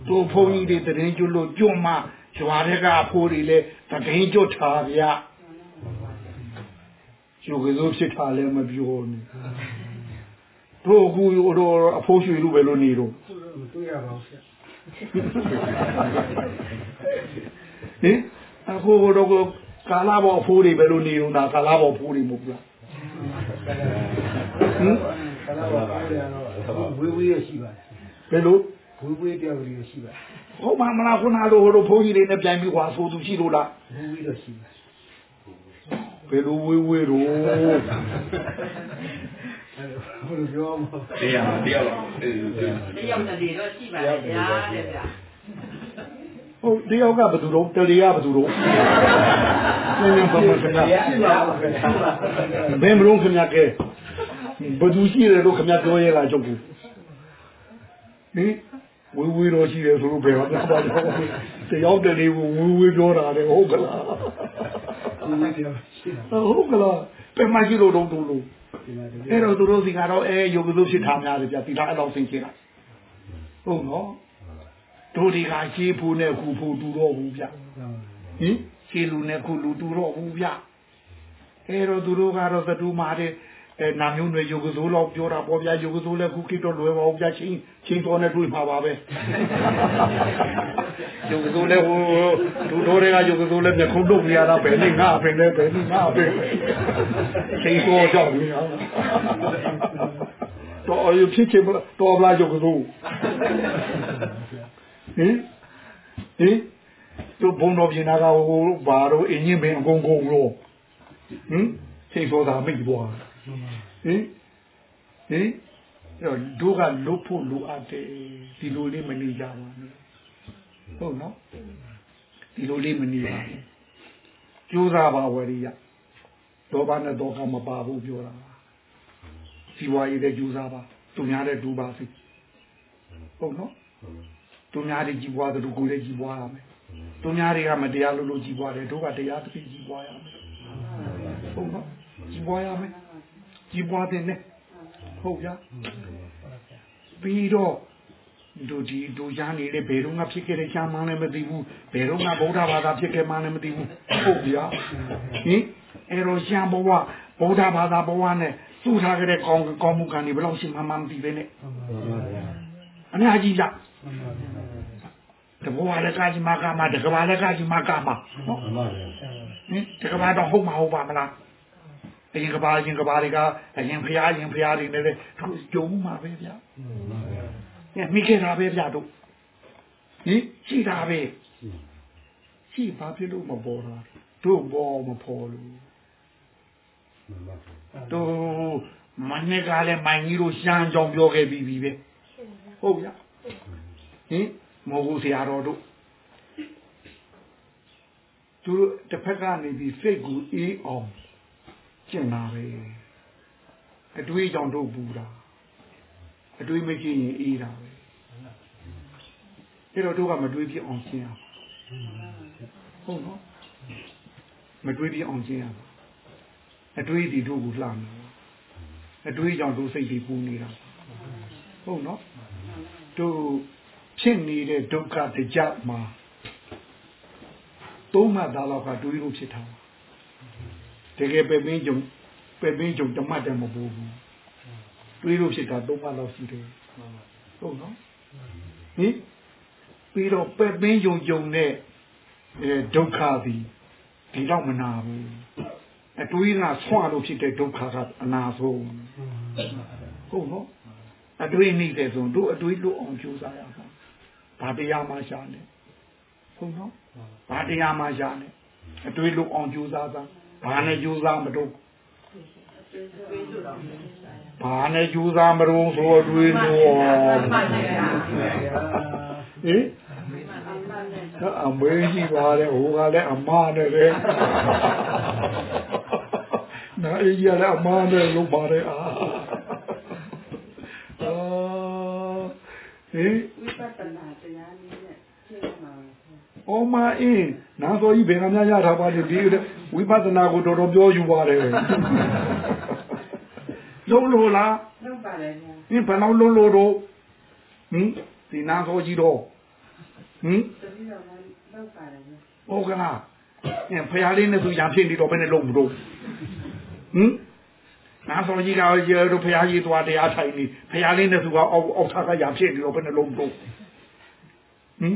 တို့ဖုန်းကြီးတွေတရင်ကျွလို့ကျွတ်မှရွာတဲ့ကအဖိုးတွေလည်းတရင်ကျွတ်ထားဗျယူကစိုးဖြစ်တာလည်းမပြောနဲ့တို့အခုတို့အဖိုးရွှေလူပဲလို့နေတော့မတွေ့ရပါဘူးဗျာဟင်အခုတော့ကာလာဘောအဖိုးတွေပဲလို့နေတော့ဒါကာလာဘောဖိုးတွေမဟုတ်ဘူးလား ဟင်ခဏပါပါရတော့ဝေးဝေးရရှိပါတယ်ဘယ်လိုဝေးဝေးတရားကြီးရရှိပါတယ်ဟုတ်မှမလားခုနလိုဟိုလိုဘုန်းကြီးတွေနဲ့ပြန်ပြီးခွာဆိုသူရှိလို့လားဝေးဝေးတော့ရှိပါတယ်ဘယ်လိုဝေးဝေးတော့အဲ့ဘယ်လိုပြောမလဲတရားတရားတော့အေးတယောက်တည်းတော့ရှိပါတယ်ဗျာတဲ့ဗျာ ဟုတ်တယောက်ကဘယ်သူတော့တလီကဘယ်သူတော့နင်းနင်းပါမခင်ဗျာရှိပါဘူးခင်ဗျာဘယ်မလို့ခင်ဗျာကဲဘယ်သူရှိတယ်လို့ခင်ဗျာပြောရဲလားချုပ်ဘူးဟင်ဝေးဝေးတော့ရှိတယ်ဆိုလို့ဘယ်မှာပြောပါတော့တယောက်တလေဝေးဝေးပြောတာလေဟုတ်ကလားဝေးဝေးတရားရှိတာဟုတ်ကလားပြန်မရှိလို့တော့တူလို့ဒီမှာတကယ်အဲ့တော့သူတို့စီကတော့အဲယုံကြည်ဖြစ်ထားများတယ်ဗျဒီလားအဲ့လောက်သိချင်တာဟုတ်နော် တို့ဒီကရှေးဖို့နဲ့ခုဖို့တူတော့ဘူးဗျဟင်ရှေးလူနဲ့ခုလူတူတော့ဘူးဗျအဲ့တော့သူတို့ကတော့သတူမာတဲ့အဲနာမျိုးတွေယုံကြည်လောက်ပြောတာပေါ့ဗျာယုံကြည်လည်းခုကိတော့လွယ်ပါဘူးဗျချင်းချင်းတော်နဲ့တွေ့မှာပါပဲယုံကြည်လည်းဟိုသူတို့တွေကယုံကြည်လည်းမျက်ခုံးလုပ်နေရတာပဲနေငါပဲလေပဲနေငါပဲချင်းတော်ကြောက်နေတာတော်ရဖြစ်ချင်မလားတော်လားယုံကြည် ဟင်ဟင်သူဘုံတော်ပြင်နာကဟိုဘာတော့အင်းကြီးမင်းအကုန်ကုန်လို့ဟဟင်စိတ်ဆိုးတာမိတ်ပွားဟင်ဟင်အဲ့တော့ဒုကလုတ်ဖို့လိုအပ်တယ်ဒီလိုလေးမနေကြပါနဲ့ဟုတ်နော်ဒီလိုလေးမနေပါနဲ့ကြိုးစားပါဝရိယဒေါဘနဲ့ဒေါကမပါဘူးပြောတာဒီဝါရည်တဲ့ကြိုးစားပါသူများတဲ့ဒူပါစိဟုတ်နော် သူများတွေကြီးပွားတယ်ကိုယ်လည်းကြီးပွားရမယ်သူများတွေကမတရားလို့လို့ကြီးပွားတယ်တို့ကတရားသဖြင့်ကြီးပွားရမယ်ဟုတ်နော်ကြီးပွားရမယ်ကြီးပွားတဲ့နဲ့ဟုတ်ဗျာပြီးတော့တို့ဒီတို့ရနေလေဘယ်တော့မှဖြစ်ခဲ့တဲ့ရှားမှန်းလည်းမသိဘူးဘယ်တော့မှဗုဒ္ဓဘာသာဖြစ်ခဲ့မှန်းလည်းမသိဘူးဟုတ်ဗျာဟင်အဲ့တော့ရှားဘဝဗုဒ္ဓဘာသာဘဝနဲ့သူ့ထားကြတဲ့ကောင်းကောင်းမှုကံတွေဘယ်လောက်ရှိမှမှမသိပဲနဲ့အများကြီးကြ တဘောလည်းကာကြီးမကမှာတကဘာလည်းကာကြီးမကမှာနော်ဟင်တကဘာတော့ဟုတ်မှာဟုတ်ပါမလားအရင်ကဘာအရင်ကဘာတွေကအရင်ဖျားအရင်ဖျားတွေနဲ့လေသူကြုံမှာပဲဗျာဟင်မိခဲ့တာပဲဗျာတို့ဟင်ရှိတာပဲရှိဘာဖြစ်လို့မပေါ်တာတို့ဘောမပေါ်လို့တို့မနေ့ကလည်းမိုင်ကြီးတို့ရှမ်းကြောင်ပြောခဲ့ပြီးပြီပဲဟုတ်ဗျာဟင် မဟုတ်ဘူးဆရာတော်တို့သူတို့တစ်ဖက်ကနေပြီးစိတ်ကိုအေးအောင်ကျင့်တာပဲအတွေးကြောင့်တို့ပူတာအတွေးမရှိရင်အေးတာပဲအဲ့တော့တို့ကမတွေးပြအောင်ကျင့်ရမှာဟုတ်နော်မတွေးပြအောင်ကျင့်ရမှာအတွေးဒီတို့ကိုလှမ်းတယ်အတွေးကြောင့်တို့စိတ်တွေပူနေတာဟုတ်နော်တို့ ဖြစ်နေတဲ့ဒုက္ခတကြမှာသုံးမှတ်သားလောက်ကတွေးလို့ဖြစ်တာတကယ်ပဲပင်းကြုံပဲပင်းကြုံတမတ်တယ်မပူဘူးတွေးလို့ဖြစ်တာသုံးမှတ်လောက်ရှိတယ်ဟုတ်နော်ဟင်ပြီးတော့ပဲပင်းကြုံကြုံတဲ့အဲဒုက္ခသည်ဒီတော့မနာဘူးအတွေးကဆွာလို့ဖြစ်တဲ့ဒုက္ခကအနာဆုံးဟုတ်နော်အတွေးနေတဲ့ဆိုတို့အတွေးလို့အောင်ကြိုးစားရမှာ ဘာတရားမှရှာနေဟုတ်နော်ဘာတရားမှရှာနေအတွေးလို့အောင်ကြိုးစားတာဘာနဲ့ကြိုးစားမတော့ဘာနဲ့ကြိုးစားမတော့ဆိုအတွေးလို့ဟင်အမေကြီးပါတယ်ဟိုကလည်းအမနဲ့ပဲနားကြီးလည်းအမနဲ့လုပ်ပါတယ်အာဟင် ဝိပဿနာတရားနည်းနဲ့ရှင်းမှာ ။ အော်မအင်းနာတော်ကြီးဘယ်ကများရထားပါလဲဒီဝိပဿနာကိုတော်တော်ပြောယူပါတယ်။လုံးလို့လားလောက်ပါတယ်ဗျာ။ဒီဘယ်လောက်လုံးလို့တော့ဟင်ဒီနာတော်ကြီးတော့ဟင်တတိယကလောက်ပါတယ်ဗျာဟုတ်ကလား။အင်းဖရာလေးနဲ့သူရံဖြစ်နေတော့ဘယ်နဲ့လုံးမလို့ဟင်နာတော်ကြီးကရေတို့ဖရာကြီးသွားတရားထိုင်နေဖရာလေးနဲ့သူကအောက်အောက်ထားကရံဖြစ်နေတော့ဘယ်နဲ့လုံးမလို့ဟင်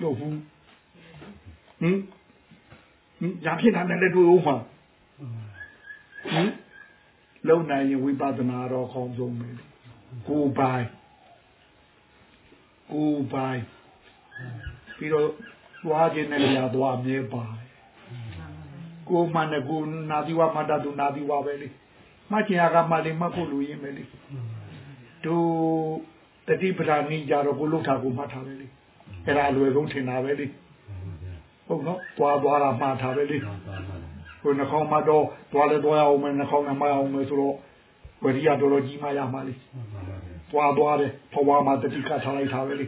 လို့ဘူးဟင်ဟင်ရံဖြစ်တာနဲ့လည်းတွေ့ဦးမှာဟင်လုံနိုင်ရင်ဝိပဿနာတော့ခေါင်းဆုံးပဲကိုယ်ပိုင်ကိုယ်ပိုင်ပြီးတော့သွားခြင်းနဲ့လည်းသွားမြဲပါတယ်ကိုယ်မှန်နဲ့ကိုယ်နာသီဝမတ္တသူနာသီဝပဲလေမှတ်ချင်ရကမှလည်းမှတ်ဖို့လိုရင်းပဲလေတို့တတိပဒာနိကြတော့ကိုလုထာကိုမှတ်ထားပဲလေ အဲ့ဒါလွယ်ဆုံးထင်တာပဲလေဟုတ်နော်သွားသွားတာမှားထားပဲလေကိုနှာခေါင်းမှာတော့သွားလဲသွားရအောင်မယ်နှာခေါင်းနဲ့မရအောင်မယ်ဆိုတော့ဝရိယတော်တော်ကြီးမှရမှာလေသွားသွားတယ်ဘဝမှာတတိကထားလိုက်တာပဲလေ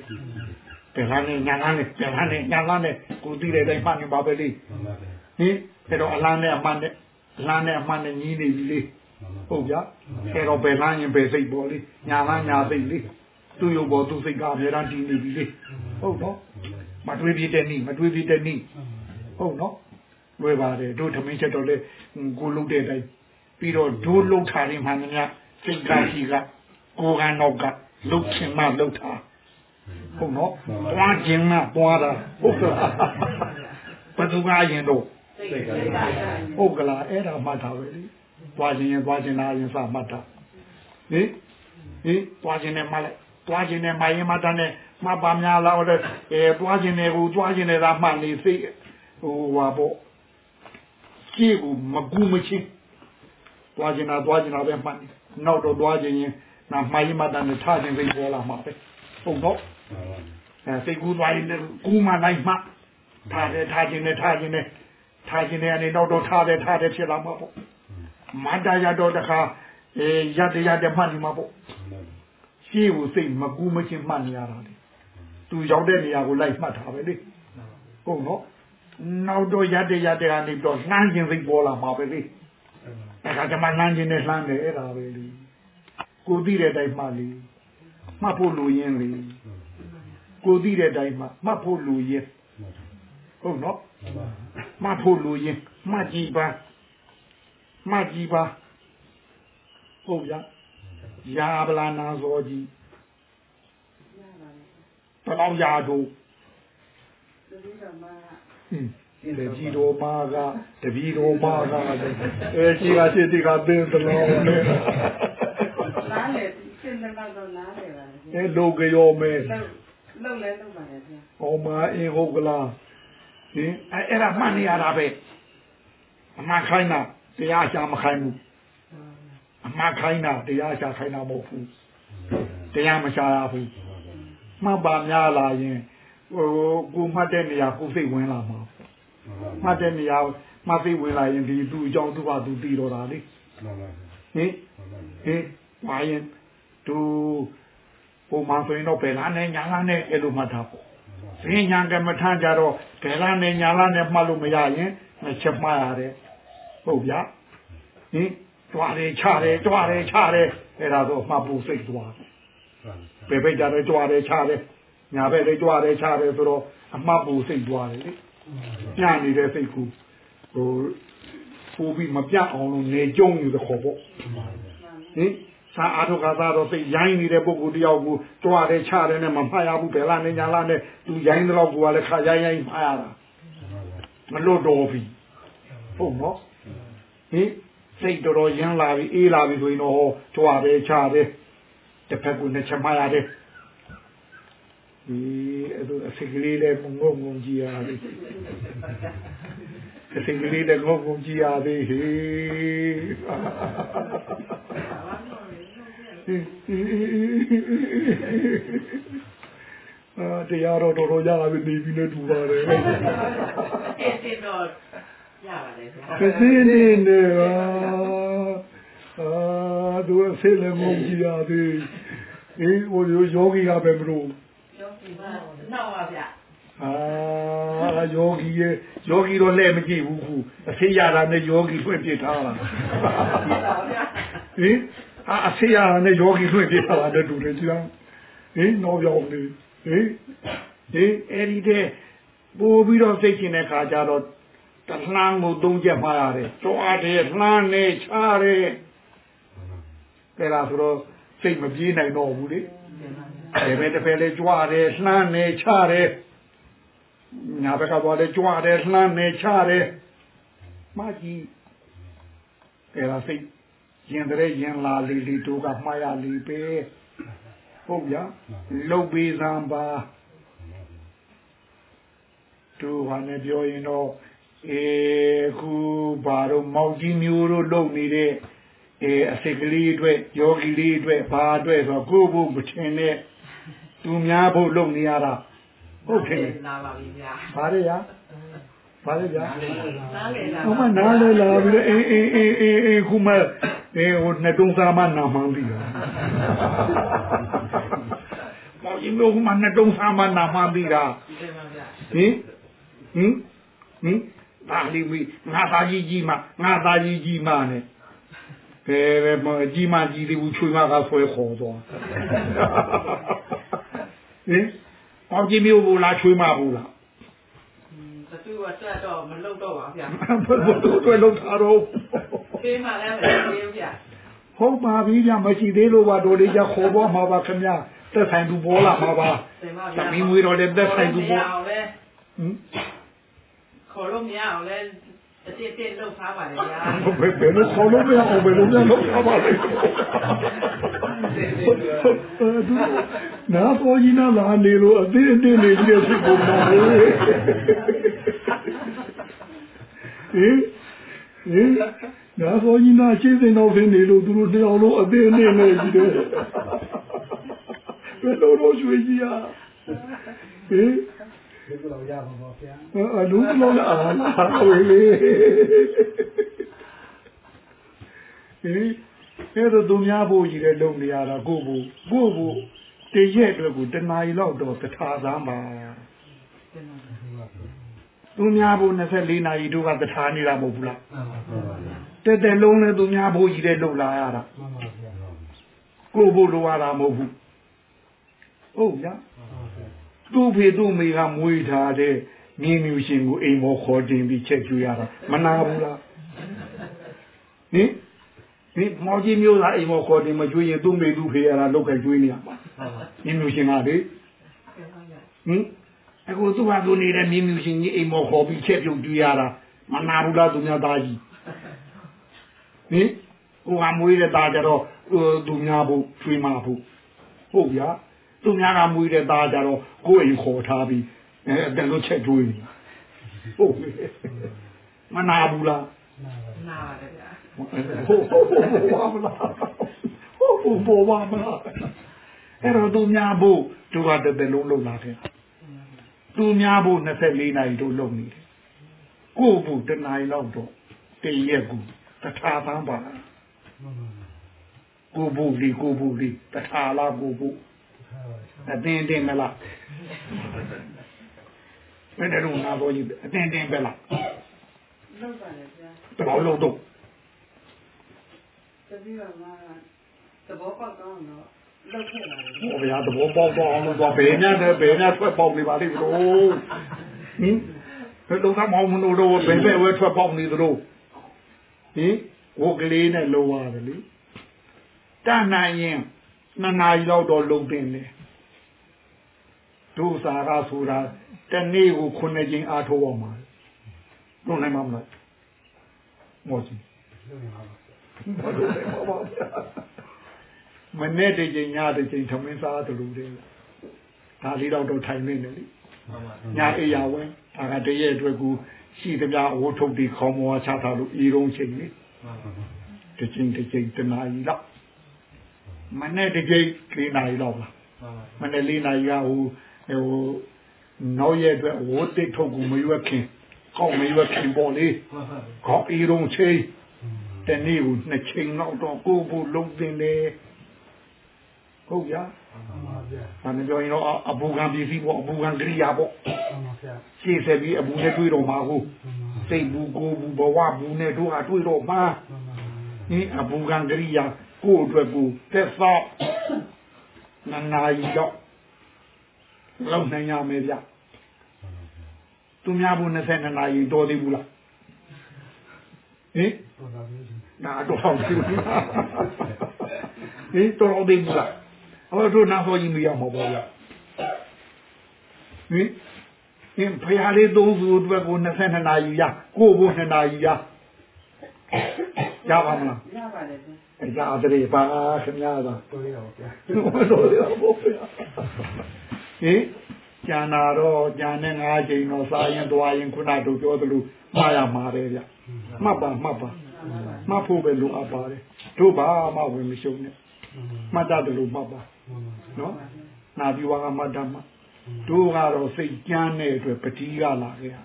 ပြန်လာနေညာလာနေပြန်လာနေညာလာနေကိုသိတဲ့တိုင်းမှတ်နေပါပဲလေဟင်အဲ့တော့အလားနဲ့အမှန်နဲ့အလားနဲ့အမှန်နဲ့ညီးနေပြီလေဟုတ်ဗျာအဲ့တော့ဘယ်လမ်းရင်ဘယ်စိတ်ပေါ်လေညာလားညာစိတ်လေသူ့ရုပ်ပေါ်သူ့စိတ်ကအများအားတည်နေပြီလေ ဟုတ်တော့မတွေးပြတဲ့နည်းမတွေးပြတဲ့နည်းဟုတ်နော်လွယ်ပါတယ်တို့သမင်းချက်တော့လေကိုလုံးတဲ့အတိုင်းပြီးတော့ဒိုးလုံးထားရင်မှန်များစိတ်ကရှိကကိုယ်ကတော့ကလုတ်ချင်မှလုတ်တာဟုတ်နော်ပွားခြင်းမှပွားတာဟုတ်ကဲ့ဘယ်သူကရင်တော့စိတ်ကလေးကဟုတ်ကလားအဲ့ဒါမှတ်တာပဲလေသွားခြင်းရင်သွားခြင်းနာရင်စမှတ်တာဟင်ဟင်သွားခြင်းနဲ့မှလိုက်သွားခြင်းနဲ့မှရင်မှတ်တာနဲ့ မှတ်ပါများလားဟုတ်တယ်အဲသွားခြင်းနဲ့ကိုသွားခြင်းနဲ့သာမှတ်နေစိတ်ဟိုဟာပေါ့ရှေ့ကိုမကူမချင်းသွားကျင်တာသွားကျင်တာပဲမှတ်နေနောက်တော့သွားကျင်ရင်နာမိုင်းမတန်နဲ့ထားခြင်းစိတ်ပေါ်လာမှာပဲဟုတ်တော့အဲစိတ်ကူးသွားရင်ကူးမှနိုင်မှထားတယ်ထားခြင်းနဲ့ထားခြင်းနဲ့ထားခြင်းနဲ့အနေနောက်တော့ထားတယ်ထားတယ်ဖြစ်လာမှာပေါ့မန္တရတော့တခါအဲရတဲ့ရတဲ့မှတ်နေမှာပေါ့ရှေ့ကိုစိတ်မကူမချင်းမှတ်နေရတာလေ သူရောက်တဲ့နေရာကိုလိုက်မှတ်တာပဲလေဟုတ်နော်နောက်တော့ရတဲ့ရတဲ့ကနေတော့လှမ်းခြင်းစိတ်ပေါ်လာမှာပဲလေအဲ့ဒါကမှလှမ်းခြင်းနဲ့လှမ်းတယ်အဲ့ဒါပဲလေကိုသိတဲ့အတိုင်းမှလေမှတ်ဖို့လိုရင်းလေကိုသိတဲ့အတိုင်းမှမှတ်ဖို့လိုရင်းဟုတ်နော်မှတ်ဖို့လိုရင်းမှတ်ကြည့်ပါမှတ်ကြည့်ပါဟုတ်ရရာဗလာနာဇောကြီးရပါတယ် ဘယ်တော့ရာတို့သူတို့ကမှဟင်းလေကြီးတော်မာကတပီတော်မာကအဲကြီးကစိတ်ကပင်းသလားလေနားလေရှင်းတဲ့တော့နားလေပါလေအဲလောကရောမဲလောက်လောက်လဲလောက်ပါတယ်ဗျာဟောမအင်းဟုတ်ကလားဟင်အဲအဲ့ဒါမှတ်နေရတာပဲအမှန်ခိုင်းတာတရားရှာမခိုင်းဘူးအမှန်ခိုင်းတာတရားရှာခိုင်းတာမဟုတ်ဘူးတရားမရှာရဘူး မှတ်ပါများလာရင်ဟိုကိုမှတ်တဲ့နေရာကိုစိတ်ဝင်လာမှာမှတ်တဲ့နေရာမှတ်စိတ်ဝင်လာရင်ဒီသူ့အကြောင်းသူ့ဘာသူသိတော့တာလေဟင်ဟင်ဘာရင်သူပုံမှန်ဆိုရင်တော့ဘယ်လားနဲ့ညာလားနဲ့အဲ့လိုမှတ်တာပေါ့ဈဉ္ညာကမ္မထကြတော့ဘယ်လားနဲ့ညာလားနဲ့မှတ်လို့မရရင်နှစ်ချက်မှတ်ရတယ်ဟုတ်ဗျာဟင်တွားတယ်ချတယ်တွားတယ်ချတယ်အဲ့ဒါဆိုမှတ်ဖို့စိတ်သွားတယ် ဘယ်ဘက်ကြတယ်တွားတယ်ချတယ်ညာဘက်လည်းတွားတယ်ချတယ်ဆိုတော့အမှတ်ဖို့စိတ်သွားတယ်လေညနေတဲ့စိတ်ကူဟိုပိုးပြီးမပြတ်အောင်လို့နေကြုံอยู่တဲ့ခေါ်ပေါ့ဟင်စာအာထုခါသာတော့စိတ်ရိုင်းနေတဲ့ပုဂ္ဂိုလ်တယောက်ကိုတွားတယ်ချတယ်နဲ့မမှားရဘူးဘယ်လားနဲ့ညာလားနဲ့သူရိုင်းတော့ကိုကလည်းခါရိုင်းရိုင်းမှားရတာမလွတ်တော့ဘူးဟုတ်နော်ဟင်စိတ်တော်တော်ရမ်းလာပြီအေးလာပြီဆိုရင်တော့တွားတယ်ချတယ် တစ်ဖက်ကနဲ့ချက်မှားရတယ်ဒီအဲ့ဒါအစိကလေးလည်းငုံငုံကြည့်ရတယ်အစိကလေးလည်းငုံငုံကြည့်ရသေးဟေအာတရားတော်တော်တော်ရလာပြီနေပြီနဲ့တူပါတယ်တင်တင်တော့ရပါတယ်ဗျာကစီနေနေပါအာသူအဖေလည်းငုံကြည့်ရသေး အေးဟိုယောဂီကပဲမလို့ကျောင်းဒီမှာနောက်ပါဗျာအာယောဂီရဲ့ယောဂီတော့လဲမကြည့်ဘူးခုအဖေရတာနဲ့ယောဂီဖွင့်ပြထားတာဖြစ်ပါဗျာဟင်အာအဖေရတာနဲ့ယောဂီဖွင့်ပြထားတာတူတယ်ကျန်ဟင်တော့ပြောင်းနေဟင်ဒီအဲ့ဒီတဲ့ပို့ပြီးတော့စိတ်ကျင်တဲ့ခါကျတော့တလှမ်းကိုသုံးချက်မှားရတယ်တွားတယ်လှမ်းနေချတယ်ကဲလားဆိုတော့ စိတ်မပြေးနိုင်တော့ဘူးလေအဲ့ပဲတစ်ဖက်လေးကြွားတယ်လှမ်းနေချတယ်ညာဘက်ကသွားတယ်ကြွားတယ်လှမ်းနေချတယ်မကြီးကဲလားစိတ်ရင်တဲ့ရင်လာလီလီတို့ကမှားရလီပဲဟုတ်ဗျာလုတ်ပေးစမ်းပါသူဟာနဲ့ပြောရင်တော့အေးခုဘာတော့မောင်ကြီးမျိုးတို့လုံနေတဲ့ အေးအစိတ်ကလေးအတွက်ယောဂီလေးအတွက်ဘာအတွက်ဆိုတော့ကိုယ့်ဘုမထင်နဲ့သူများဖို့လုံနေရတာဟုတ်တယ်နားပါပြီဗျာဘာလဲရဘာလဲဗျာနားလေလားဟိုမနားလေလာပြီးတော့အေးအေးအေးအေးအေးခုမအေးဟိုနှစ်တုံးစားမနာမှန်းပြီလားမောင်ကြီးမျိုးကမှနှစ်တုံးစားမနာမှန်းပြီလားဒီမှာဗျာဟင်ဟင်ဟင်ဒါလေးမီငါသားကြီးကြီးမငါသားကြီးကြီးမနဲ့ ဘယ်ပဲမကြီးမကြီးလေးဘူးချွေမကဆွဲခေါ်သွားဟင်မောင်ကြီးမျိုးဘူးလားချွေမဘူးလားတတူကတက်တော့မလုံတော့ပါဗျာဘယ်လိုတွေ့လို့ထားတော့ပေးမှလည်းမပေးဘူးဗျာဟုတ်ပါပြီဗျမရှိသေးလို့ပါတော်လေးကြခေါ်ပေါ်မှာပါခင်ဗျသက်ဆိုင်သူပေါ်လာမှာပါတင်ပါတဗျာမီးမွေးတော်လည်းသက်ဆိုင်သူပေါ်အောင်လဲဟင်ခေါ်လို့မရအောင်လဲ အတိအတိလုံထားပါလေဗျာဘယ်ဘယ်လိုခေါ်လို့မရအောင်ဘယ်လိုများလုပ်ရပါလဲနာပေါ်ကြီးနာလာနေလို့အသေးအသေးနေပြီးဖြစ်ကုန်တာလေဟင်ဟင်ဒါဆိုရင်နာရှင်းစင်တော့ခင်းနေလို့သူတို့တယောက်လုံးအသေးနဲ့နေကြီးတယ်ဘယ်လိုလို့ရွှေကြီးอ่ะဟင် ဒီလိုရပါပါဗျာအလူလုံးအာလာဝေးလေဟင်အဲ့တော့သူများဖို့ကြီးတဲ့လုံနေရတာကိုဖို့ကိုဖို့တည့်ရက်အတွက်ကိုတနာရီလောက်တော့တထာသမ်းပါသူများဖို့24နာရီတို့ကတထာနေတာမဟုတ်ဘူးလားတက်တက်လုံးနဲ့သူများဖို့ကြီးတဲ့လုံလာရတာမှန်ပါဗျာကိုဖို့လိုရတာမဟုတ်ဘူးဟုတ်ဗျာ သူ့ဖေသူ့မိကမွေးထားတဲ့မြင်းမြူရှင်ကိုအိမ်မောခေါ်တင်ပြီးချက်ကျွေးရတာမနာဘူးလားဟင်ဒီမောင်ကြီးမျိုးသားအိမ်မောခေါ်တင်မကျွေးရင်သူ့မိသူ့ဖေရတာလောက်ခိုက်ကျွေးနေရမှာမြင်းမြူရှင်ကလေဟင်အခုသူ့ဟာသူနေတဲ့မြင်းမြူရှင်ကြီးအိမ်မောခေါ်ပြီးချက်ပြုတ်ကျွေးရတာမနာဘူးလားသူများသားကြီးဟင်ကိုကမွေးတဲ့သားကြတော့သူများဖို့ကျွေးမှာဖို့ဟုတ်ဗျာ သူများကမွေးတဲ့သားကြတော့ကိုယ်အိမ်ခေါ်ထားပြီးအဲအတန်လို့ချက်ကျွေးနေဟုတ်မနာဘူးလားနာပါတယ်ဗျာဟုတ်ဟုတ်ဟုတ်ပါမလားဟုတ်ဟုတ်ပါမလားအဲ့တော့သူများဖို့သူကတသက်လုံးလုံလာတယ်သူများဖို့24နာရီတို့လုံနေတယ်ကိုယ့်ဖို့တနာရီလောက်တော့တည့်ရက်ကူတထာပန်းပါကိုယ့်ဖို့ဒီကိုယ့်ဖို့ဒီတထာလားကိုယ့်ဖို့ အတင်းတင်းမလားဘယ်တော့နာတော့ကြီးအတင်းတင်းပဲလားလုပ်ပါလေဗျာတော်လုံးတော့တတိယမှာသဘောပေါက်တော့တော့လုပ်ခဲ့ပါလေဟိုဗျာသဘောပေါက်တော့အောင်လို့တော့ဘယ်နဲ့ဘယ်နဲ့ထွက်ပေါက်နေပါလိမ့်မလို့ဟင်ဘယ်တော့မှမလို့တော့ဘယ်နဲ့ဝဲထွက်ပေါက်နေသလိုဟင်ဝုတ်ကလေးနဲ့လုံရတယ်လေတန်နိုင်ရင် နှစ်နာရီလောက်တော့လုံတင်တယ်ဒုစာကဆိုတာတနေ့ကိုခုနှစ်ကြိမ်အားထုတ်အောင်ပါလုံနိုင်မှာမလားမောကြီးဘာလို့လဲဘာပါမနေ့တစ်ကြိမ်ညတစ်ကြိမ်သမင်းစားတယ်လို့လေဒါလေးတော့တော့ထိုင်နေတယ်လေညာအေးရဝဲဒါကတရက်အတွက်ကူရှိသမျှဝတ်ထုတ်ပြီးခေါင်းမောချထားလို့ဤရုံးချိန်လေတစ်ကြိမ်တစ်ကြိမ်တနာရီလောက် မနေ့တစ်ကြိမ်လေးနာရီလောက်လားမနေ့လေးနာရီကဟိုဟိုနောက်ရက်အတွက်ဝတ်တိတ်ထုတ်ကူမရွက်ခင်ကောင်းမရွက်ခင်ပေါ့လေခေါင်းဤရုံးချိန်တနေ့ကိုနှစ်ချိန်လောက်တော့ကိုယ်ဖို့လုံးတင်တယ်ဟုတ်ဗျာမှန်ပါဗျာ။ဒါနဲ့ပြောရင်တော့အဘူကံပစ္စည်းပေါ့အဘူကံကရိယာပေါ့မှန်ပါဗျာ။ရှေ့ဆက်ပြီးအဘူနဲ့တွေ့တော့မှာကိုစိတ်ဘူးကိုယ်ဘူးဘဝဘူးနဲ့တို့ဟာတွေ့တော့မှာမှန်ပါဒီအဘူကံကရိယာ ကိုယ့်အတွက်ကိုသက်သောနန္နာရီတော့လောက်နိုင်ရမယ်ဗျ။သူများဘူး22နာရီတော်သေးဘူးလား။ဟင်တော်ပါပြီနာတော့ဟုတ်ပြီ။ဟင်တော်တော်သေးဘူးလား။ဟောတို့နာဟောကြီးမရမှာပေါ့ဗျ။ဟင်ဟင်ဖရာလေးသုံးစုအတွက်ကို22နာရီရကိုယ့်ဘု2နာရီရ ရပါမလားရပါလေဗျာအကြအတရေပါခင်ဗျာသာတော်ရအောင်ဗျာတော်ရပါဘုရားဟင်ကျန်တာတော့ကျန်တဲ့၅ချိန်တော့စားရင်သွားရင်ခုနတို့ပြောသလိုမှားရမှာပဲဗျမှတ်ပါမှတ်ပါမှတ်ဖို့ပဲလိုအပ်ပါတယ်တို့ပါမှဝင်မရှုံးနဲ့မှတ်တတ်တယ်လို့မှတ်ပါနော်နာပြီးဝါကမှတ်တတ်မှတို့ကတော့စိတ်ကြမ်းတဲ့အတွက်ပတိကလာခဲ့ရ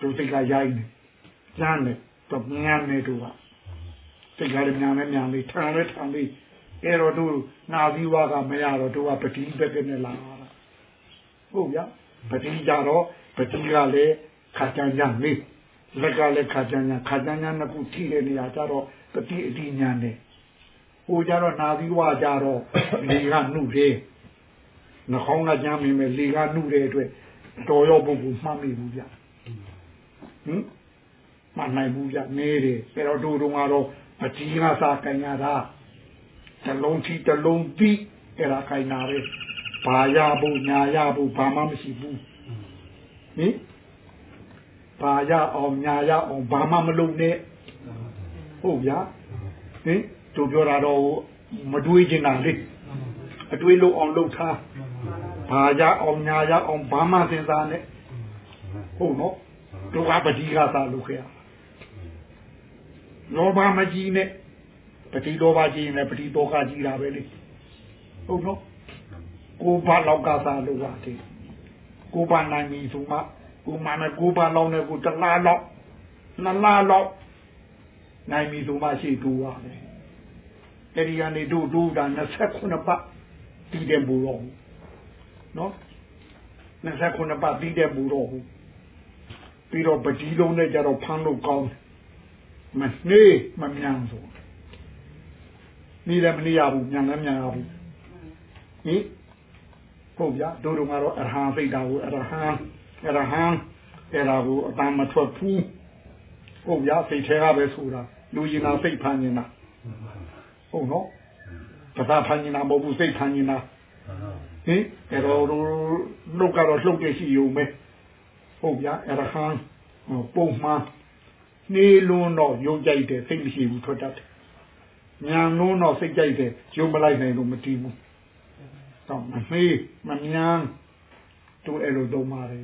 တို့စိတ်ကရိုင်းနေကြမ်းတယ် တော့ငန်းနေတို့ကစိတ်ကလည်းညာနဲ့ညာလေးထန်လည်းထန်လေးအဲ့တော့တို့နာပြီးဝါကမရတော့တို့ကပတိဘက်ကနဲ့လာတာဟုတ်ဗျာပတိကြတော့ပတိကလည်းခါကြမ်းကြမ်းလေးလက်ကလည်းခါကြမ်းကြမ်းခါကြမ်းကြမ်းနှစ်ခုထိတဲ့နေရာကြတော့ပတိအတိညာနဲ့ဟိုကြတော့နာပြီးဝါကြတော့လေကနှုတ်သေးနှာခေါင်းကကြမ်းမိမယ်လေကနှုတ်တဲ့အတွက်တော်ရောပုဂ္ဂိုလ်မှတ်မိဘူးဗျဟင် မနိုင်ဘူးဗျနေတယ်အဲ့တော့တို့တို့ကတော့အကြီးကစားကင်ရတာတလုံးချီတလုံးပြီးအဲ့ဒါခိုင်နာပဲဘာရဖို့ညာရဖို့ဘာမှမရှိဘူးဟင်ဘာရအောင်ညာရအောင်ဘာမှမလုပ်နဲ့ဟုတ်ဗျာဟင်တို့ပြောတာတော့မတွေးချင်တာလေအတွေးလို့အောင်လုပ်ထားဘာရအောင်ညာရအောင်ဘာမှစဉ်းစားနဲ့ဟုတ်နော်တို့ကပတိကသာလုပ်ခဲ့ရဟ လောဘမကြီးနဲ့ပတိလောဘကြီးရင်လည်းပတိတောကကြီးတာပဲလေဟုတ်နော်ကိုဘာလောက်ကစားလို့ရတယ်ကိုဘာနိုင်ပြီဆိုမှကိုမနဲ့ကိုဘာလောက်နဲ့ကိုတလားလောက်နှစ်လားလောက်နိုင်ပြီဆိုမှရှိတူရတယ်အဲ့ဒီကနေတို့တို့တာ29ပတ်တည်တယ်ဘူတော့နော်29ပတ်တည်တယ်ဘူတော့ပြီးတော့ပတိလုံးနဲ့ကြတော့ဖမ်းလို့ကောင်း မနှေးမမြန်ဆိုနေလည်းမနေရဘူးမြန်လည်းမြန်ရဘူးဟင်ဟုတ်ဗျာတို့တို့ကတော့အရဟံစိတ်တာကိုအရဟံအရဟံအဲ့ဒါကိုအတမ်းမထွက်ဘူးဟုတ်ဗျာစိတ်ထဲကပဲဆိုတာလူရင်နာစိတ်ဖန်နေတာဟုတ်နော်တသာဖန်နေတာမဟုတ်ဘူးစိတ်ဖန်နေတာဟင်အဲ့တော့လုတ်ကတော့လှုပ်တဲ့ရှိုံပဲဟုတ်ဗျာအရဟံပုံမှန် နေလုံးတော့ယုံကြိုက်တယ်စိတ်မရှိဘူးထွက်တတ်တယ်ညာလုံးတော့စိတ်ကြိုက်တယ်ယုံမလိုက်နိုင်လို့မတည်ဘူးတော့မမေးမမြန်တို့အဲ့လိုသုံးပါတယ်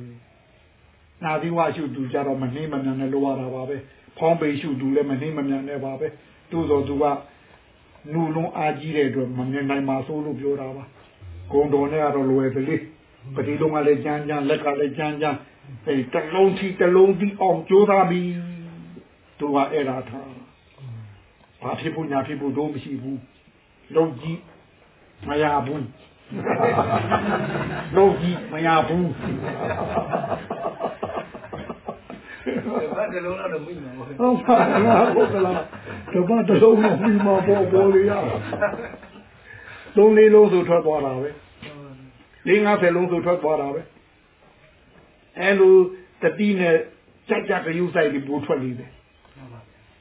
နာသီဝရှုသူကြတော့မနှေးမမြန်နဲ့လိုရတာပါပဲဖောင်းပေရှုသူလည်းမနှေးမမြန်နဲ့ပါပဲသူ့ဆိုသူကနူလုံးအားကြီးတဲ့အတွက်မမြင်နိုင်ပါဆိုလို့ပြောတာပါဂုံတော်နဲ့ကတော့လွယ်သလေးပတိလုံးကလည်းကြမ်းကြမ်းလက်ကလည်းကြမ်းကြမ်းအဲတလုံးထီတလုံးဒီအောင်ကြိုးစားပြီး သူကအဲ့ဒါထားဘာဖြစ်ဖို့ညာဖြစ်ဖို့တော့မရှိဘူးလုံးကြီးမရဘူးလုံးကြီးမရဘူးဘာတလုံးတော့မိမှာပေါ့ဟုတ်ပါလားဟုတ်ကလားတပတ်တစ်လုံးတော့ပြီးမှာပေါ့ပေါ်လေရသုံးလေးလုံးဆိုထွက်သွားတာပဲလေးငါးဆယ်လုံးဆိုထွက်သွားတာပဲအဲလိုတတိနဲ့ကြက်ကြက်ကယူဆိုင်ပြီးပိုးထွက်နေတယ်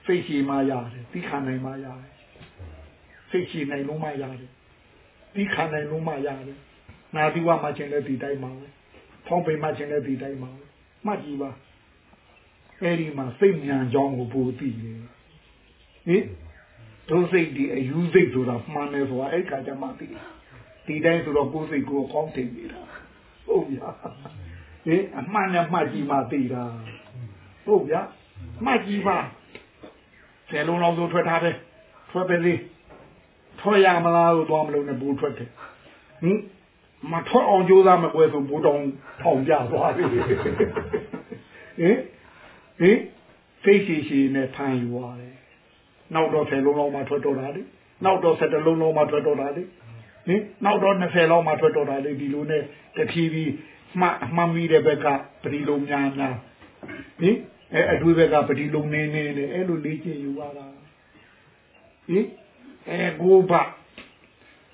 စိတ်ရှိမှရတယ်သိခံနိုင်မှရတယ်စိတ်ရှိနိုင်လို့မှရတယ်သိခံနိုင်လို့မှရတယ်နာသီဝမှချင်းလည်းဒီတိုင်းပါပဲဖောင်းပိန်မှချင်းလည်းဒီတိုင်းပါပဲမှတ်ကြည့်ပါအဲ့ဒီမှာစိတ်ဉာဏ်ကြောင်းကိုပို့သိတယ်ဟင်ဒုစိတ်ဒီအယူစိတ်ဆိုတာမှန်တယ်ဆိုတာအဲ့ခါကျမှသိတယ်ဒီတိုင်းဆိုတော့ကိုယ်စိတ်ကိုကောင်းတင်နေတာဟုတ်ဗျာဟင်အမှန်နဲ့မှတ်ကြည့်မှသိတာဟုတ်ဗျာမှတ်ကြည့်ပါ ဆယ်လုံးလောက်ဆိုထွက်ထားတယ်ထွက်ပဲလေထွက်ရမလားလို့သွားမလို့နဲ့ဘူးထွက်တယ်ဟင်မထွက်အောင်ကြိုးစားမကွယ်ဆိုဘူးတောင်ထောင်ကြသွားပြီဟင်ဟင်စိတ်ရှိရှိနဲ့ဖန်ယူရတယ်နောက်တော့ဆယ်လုံးလောက်မှထွက်တော့တာလေနောက်တော့၁၁လုံးလောက်မှထွက်တော့တာလေဟင်နောက်တော့20လောက်မှထွက်တော့တာလေဒီလိုနဲ့တဖြည်းဖြည်းမှမှန်ပြီးတဲ့ဘက်ကပရိလုံးများများဟင် အဲအတွေ့ဘက်ကပရိလုံးနေနေနဲ့အဲ့လိုလေ့ကျင့်ယူရတာဟင်အဲကိုဘ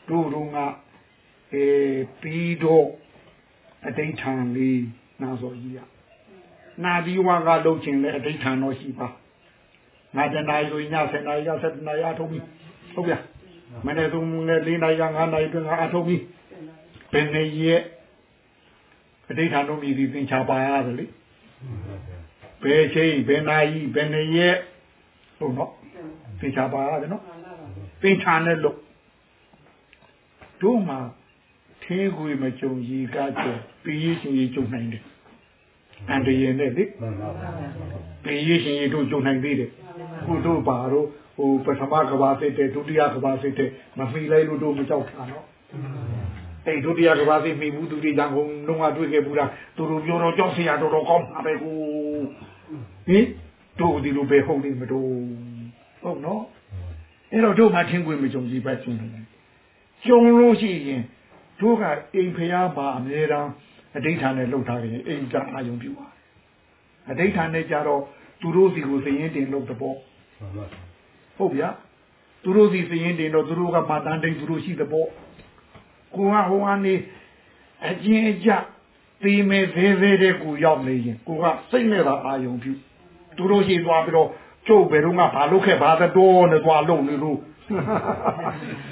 တို့တို့ကအဲပြီးတော့အတိဋ္ဌံလေးနာဆိုကြီးရနာဒီဝါကလုံးချင်းလဲအတိဋ္ဌံတော့ရှိပါငါတနာရီဆိုည7နာရီက7နာရီအထုံးပြီဟုတ်ဗျာမနေ့ကလည်း4နာရီက9နာရီတွင်ကအထုံးပြီဘယ်နေရဲ့အတိဋ္ဌံတော့မြည်ပြီးသင်္ချာပါရတယ်လေ ဘယ်ချိန်ဘယ်နာရီဘယ်နှစ်ရက်ဟုတ်နော်သိချပါရတယ်နော်သင်္ချာနဲ့လို့တို့မှာထေခွေမကြုံရီကကြုံပြီးရရှင်ရီကြုံနိုင်တယ်အန်တရင်နဲ့လေပြီးရရှင်ရီတို့ကြုံနိုင်သေးတယ်ခုတို့ပါတော့ဟိုပထမကဘာစစ်တဲ့ဒုတိယကဘာစစ်တဲ့မမိလိုက်လို့တို့မကြောက်တာနော်အဲ့ဒုတိယကဘာစစ်မိဘူးဒုတိယကဘုံလုံးဝတွေ့ခဲ့ဘူးလားသူတို့ပြောတော့ကြောက်စရာတော်တော်ကောင်းတာပဲကို ဟင်တို့ဒီလိုပဲဟုတ်နေမတို့ဟုတ်နော်အဲ့တော့တို့မှထင်းခွေမကြုံကြည့်ပဲကျုံတယ်ကျုံလို့ရှိရင်တို့ကအိမ်ဖျားပါအမြဲတမ်းအဋိဌာန်နဲ့လှုပ်ထားကြရင်အိမ်ကအာယုံပြုပါအဋိဌာန်နဲ့ကြတော့သူတို့စီကိုစရင်တင်လို့တပေါ့ဟုတ်ဗျာသူတို့စီစရင်တင်တော့သူတို့ကမာတန်းတိန်သူတို့ရှိတပေါ့ကိုကဟိုကနေအကျဉ်းအကျ ตีမယ်သေးသေးတဲ့ကိုရောက်နေရင်ကိုကစိတ်နဲ့သာအာယုံပြုသူတို့ရှိသွားပြီးတော့ကျုပ်ဘယ်တော့မှဘာလုပ်ခဲ့ဘာတော်နဲ့သွားလုံနေလို့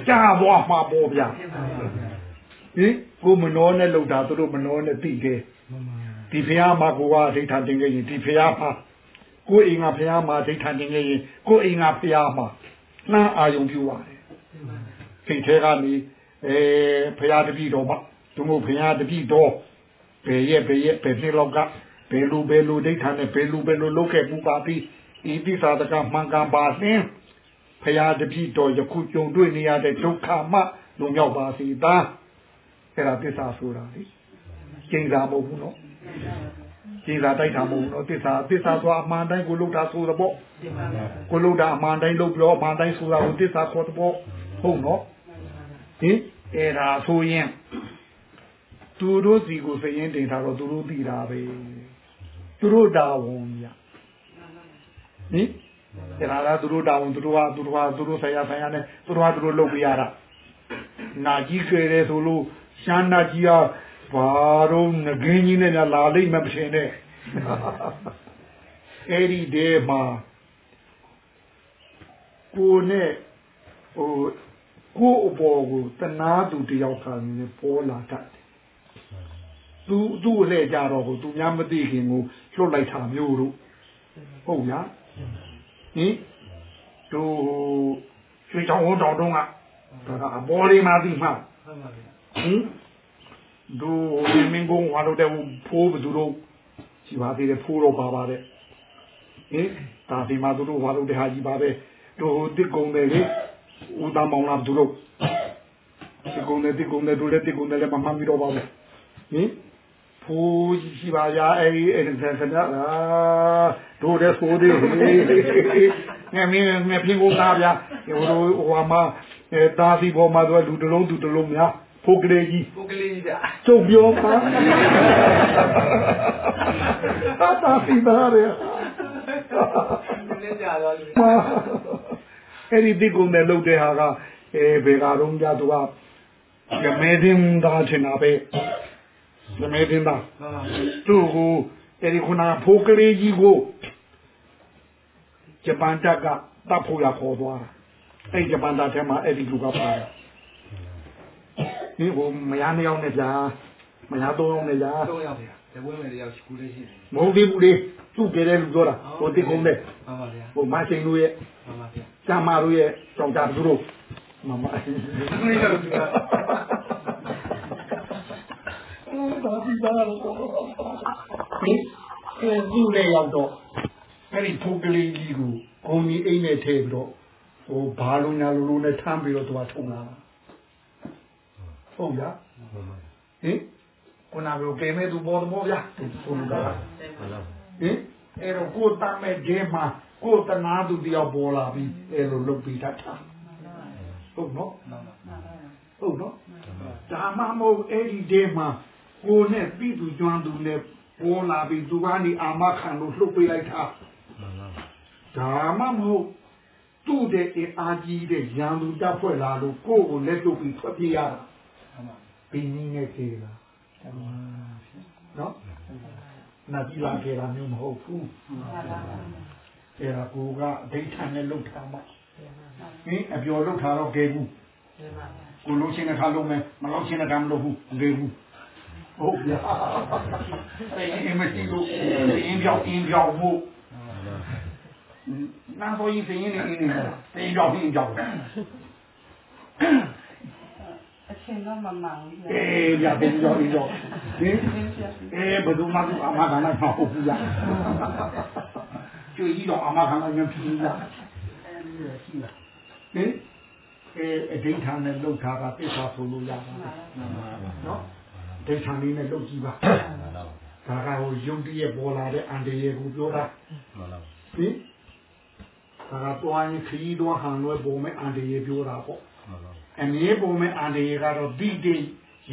ကြားသွားမှာပေါ့ဗျာဟင်ကိုမနှောနဲ့လောက်တာသူတို့မနှောနဲ့သိတယ်ဒီဖះမှာကိုကအဋိဌာန်တင်ခဲ့ရင်ဒီဖះမှာကိုအိမ်ကဖះမှာအဋိဌာန်တင်ခဲ့ရင်ကိုအိမ်ကဖះမှာနှမ်းအာယုံပြုပါတယ်စိတ်ထဲကနေအဲဖះတပည့်တော်မှာသူမို့ဖះတပည့်တော် ဘယ်ရဲ့ဘယ်ရဲ့ဘယ်နှစ်လောက်ကဘယ်လိုဘယ်လိုအဋိဌာန်နဲ့ဘယ်လိုဘယ်လိုလုပ်ခဲ့မှုပါပြီးဤသစ္စာတကမှန်ကန်ပါလင်းဖရာတပည့်တော်ယခုကြုံတွေ့နေရတဲ့ဒုက္ခမှလွန်မြောက်ပါစေသာအဲ့ဒါသစ္စာဆိုတာလေကျင့်စာမဟုတ်ဘူးနော်ကျင့်စာတိုက်တာမဟုတ်ဘူးနော်သစ္စာသစ္စာဆိုအမှန်တိုင်းကိုလုပ်တာဆိုတော့ကိုလုပ်တာအမှန်တိုင်းလုပ်ပြောအမှန်တိုင်းဆိုတာကိုသစ္စာခေါ်တော့ဟုတ်နော်ဟင်အဲ့ဒါဆိုရင် သူတို့စီကိုစရင်တင်ထားတော့သူတို့သိတာပဲသူတို့တာဝန်ပြဟင်အဲ့ဒါကသူတို့တာဝန်သူတို့ကသူတို့ကသူတို့ဆရာဆရာနဲ့သူတို့ကသူတို့လုပ်ပြရတာနာကြီးခဲတယ်ဆိုလို့ရှမ်းနာကြီးကဘာတော့ငကင်းကြီးနဲ့လာလိမ့်မမထင်နဲ့အဲ့ဒီတည်းမှာကိုနဲ့ဟိုကိုအပေါ်ကိုတနာသူတယောက်ခံနေပေါ်လာတတ် တယ်သူသူ့လည်းကြတော့ကိုသူများမသိခင်ကိုလွတ်လိုက်တာမျိုးတို့ဟုတ်လားဟင်တို့ရွှေချောင်းဝတောင်တုံးကဒါကအပေါ်လေးမှသိမှဟင်တို့မင်းကုန်းဝါလို့တဲ့ဖိုးဘသူတို့ရှိပါသေးတယ်ဖိုးတော့ပါပါတဲ့ဟင်ဒါဒီမှာတို့ဝါလို့တဲ့ဟာကြီးပါပဲတို့တစ်ကုံတယ်လေဦးသားမောင်လာသူတို့တစ်ကုံတယ်တစ်ကုံတယ်တို့လည်းတစ်ကုံတယ်လည်းမမှန်ပြီးတော့ပါဘူးဟင် ဖိုးရှိပါရအဲ့ဒီအဲ့ဒီဆန္ဒလားတို့တဲ့ဆိုသေးငါမင်းငါပြင်ကုန်သားဗျာဟိုဟိုမှာအဲတာစီပေါ်မှာတော့လူတစ်လုံးသူတစ်လုံးများဖိုးကလေးကြီးပုတ်ကလေးကြီးဗျာကျုပ်ပြောပါတာတာစီပါရနည်းကြတော့လူအဲ့ဒီဒီကုံနဲ့လှုပ်တဲ့ဟာကအဲဘေကတော့ကြသူကရမဲတင်သားချင်တာပဲ ရမဲတင်သားမှန်ပါသူ့ကိုအဲ့ဒီခုနဖိုးကလေးကြီးကိုဂျပန်တပ်ကတပ်ဖို့ရခေါ်သွားတာအဲ့ဒီဂျပန်တပ်ထဲမှာအဲ့ဒီလူကပါတယ်ဒီဟိုမယားနှစ်ယောက်နဲ့ကြာမယားသုံးယောက်နဲ့ကြာတော့ရောက်ဗျာတပွဲမယ်တယောက်ကူလေးရှိတယ်မဟုတ်သေးဘူးလေသူ့ကြတဲ့လူပြောတာဟိုတိကုန်းတဲ့မှန်ပါဗျာဟိုမဆိုင်လူရဲ့မှန်ပါဗျာကျမတို့ရဲ့ကြောက်ကြသူတို့မမ ဒီလိုသူကဘာပြီးသားလို့ဒီအဲသူ့လည်းရောက်တော့အဲ့ဒီဖုတ်ကလေးကြီးကိုဂုံကြီးအိမ်နဲ့ထည့်ပြီးတော့ဟိုဘာလုံးညာလုံးလုံးနဲ့ထမ်းပြီးတော့သူကထုံလာဟုတ်ရဟင်ခုနကပြောပေမဲ့သူဘောတော့ဗျာသူဆုံးတာဟင်အဲ့တော့ကိုတမ်းမဲ့ဂျဲမှာကိုတနာသူတယောက်ပေါ်လာပြီးအဲ့လိုလုပ်ပြီးတတ်တာဟုတ်နော်ဟုတ်နော်ဒါမှမဟုတ်အဲ့ဒီတဲမှာ ကိုနဲ့ပြီးသူကျွမ်းသူနဲ့ပေါ်လာပြီးသူကနေအာမခံလို့လှုပ်ပေးလိုက်တာဒါမှမဟုတ်သူ့တဲ့အင်အားကြီးတဲ့ရန်သူတပ်ဖွဲ့လာလို့ကိုယ့်ကိုလက်ထုတ်ပြီးထွက်ပြေးရတာဘင်းကြီးနဲ့ကြေးလာနော်နာကြည့်လာကြတာမျိုးမဟုတ်ဘူးအဲ့ဒါကိုကအဒိဋ္ဌာန်နဲ့လှုပ်ထားမှဟင်အပြောလှုပ်ထားတော့ကြဲဘူးကိုလုံးချင်းတစ်ခါလုံးမယ်မလုံးချင်းတစ်ခါမလုပ်ဘူးကြဲဘူး ဟုတ်ဗျာအဲ့မရှိလို့အင်းပြောင်းအင်းပြောင်းမှုနာဆိုရင်စင်းနေအင်းနေတယ်ပြောင်းအင်းပြောင်းအချင်းတော့မမှန်ဘူးအေးဗျာဘယ်ကြောင်းကြောင်းဟင်အေးဘယ်သူမှသူအမခံလိုက်မဟုတ်ဘူးဗျာကျွေးကြီးတော့အမခံလိုက်ရင်ဖြစ်ဘူးဗျာဟင်အေးအဒိဋ္ဌာန်နဲ့လှုပ်ထားတာပြစ်သွားဆိုလို့ရပါတယ်နော် ဒိဋ္ဌာန်လေးနဲ့လှုပ်ကြည့်ပါဒါကဟိုယုံတည်းရဲ့ပေါ်လာတဲ့အန်တရေကိုပြောတာဟင်ဒါကတွားရင်ခရီးတွားဟန်လွဲပုံမဲ့အန်တရေပြောတာပေါ့အမြဲပုံမဲ့အန္တရာယ်ကတော့ဒီတိ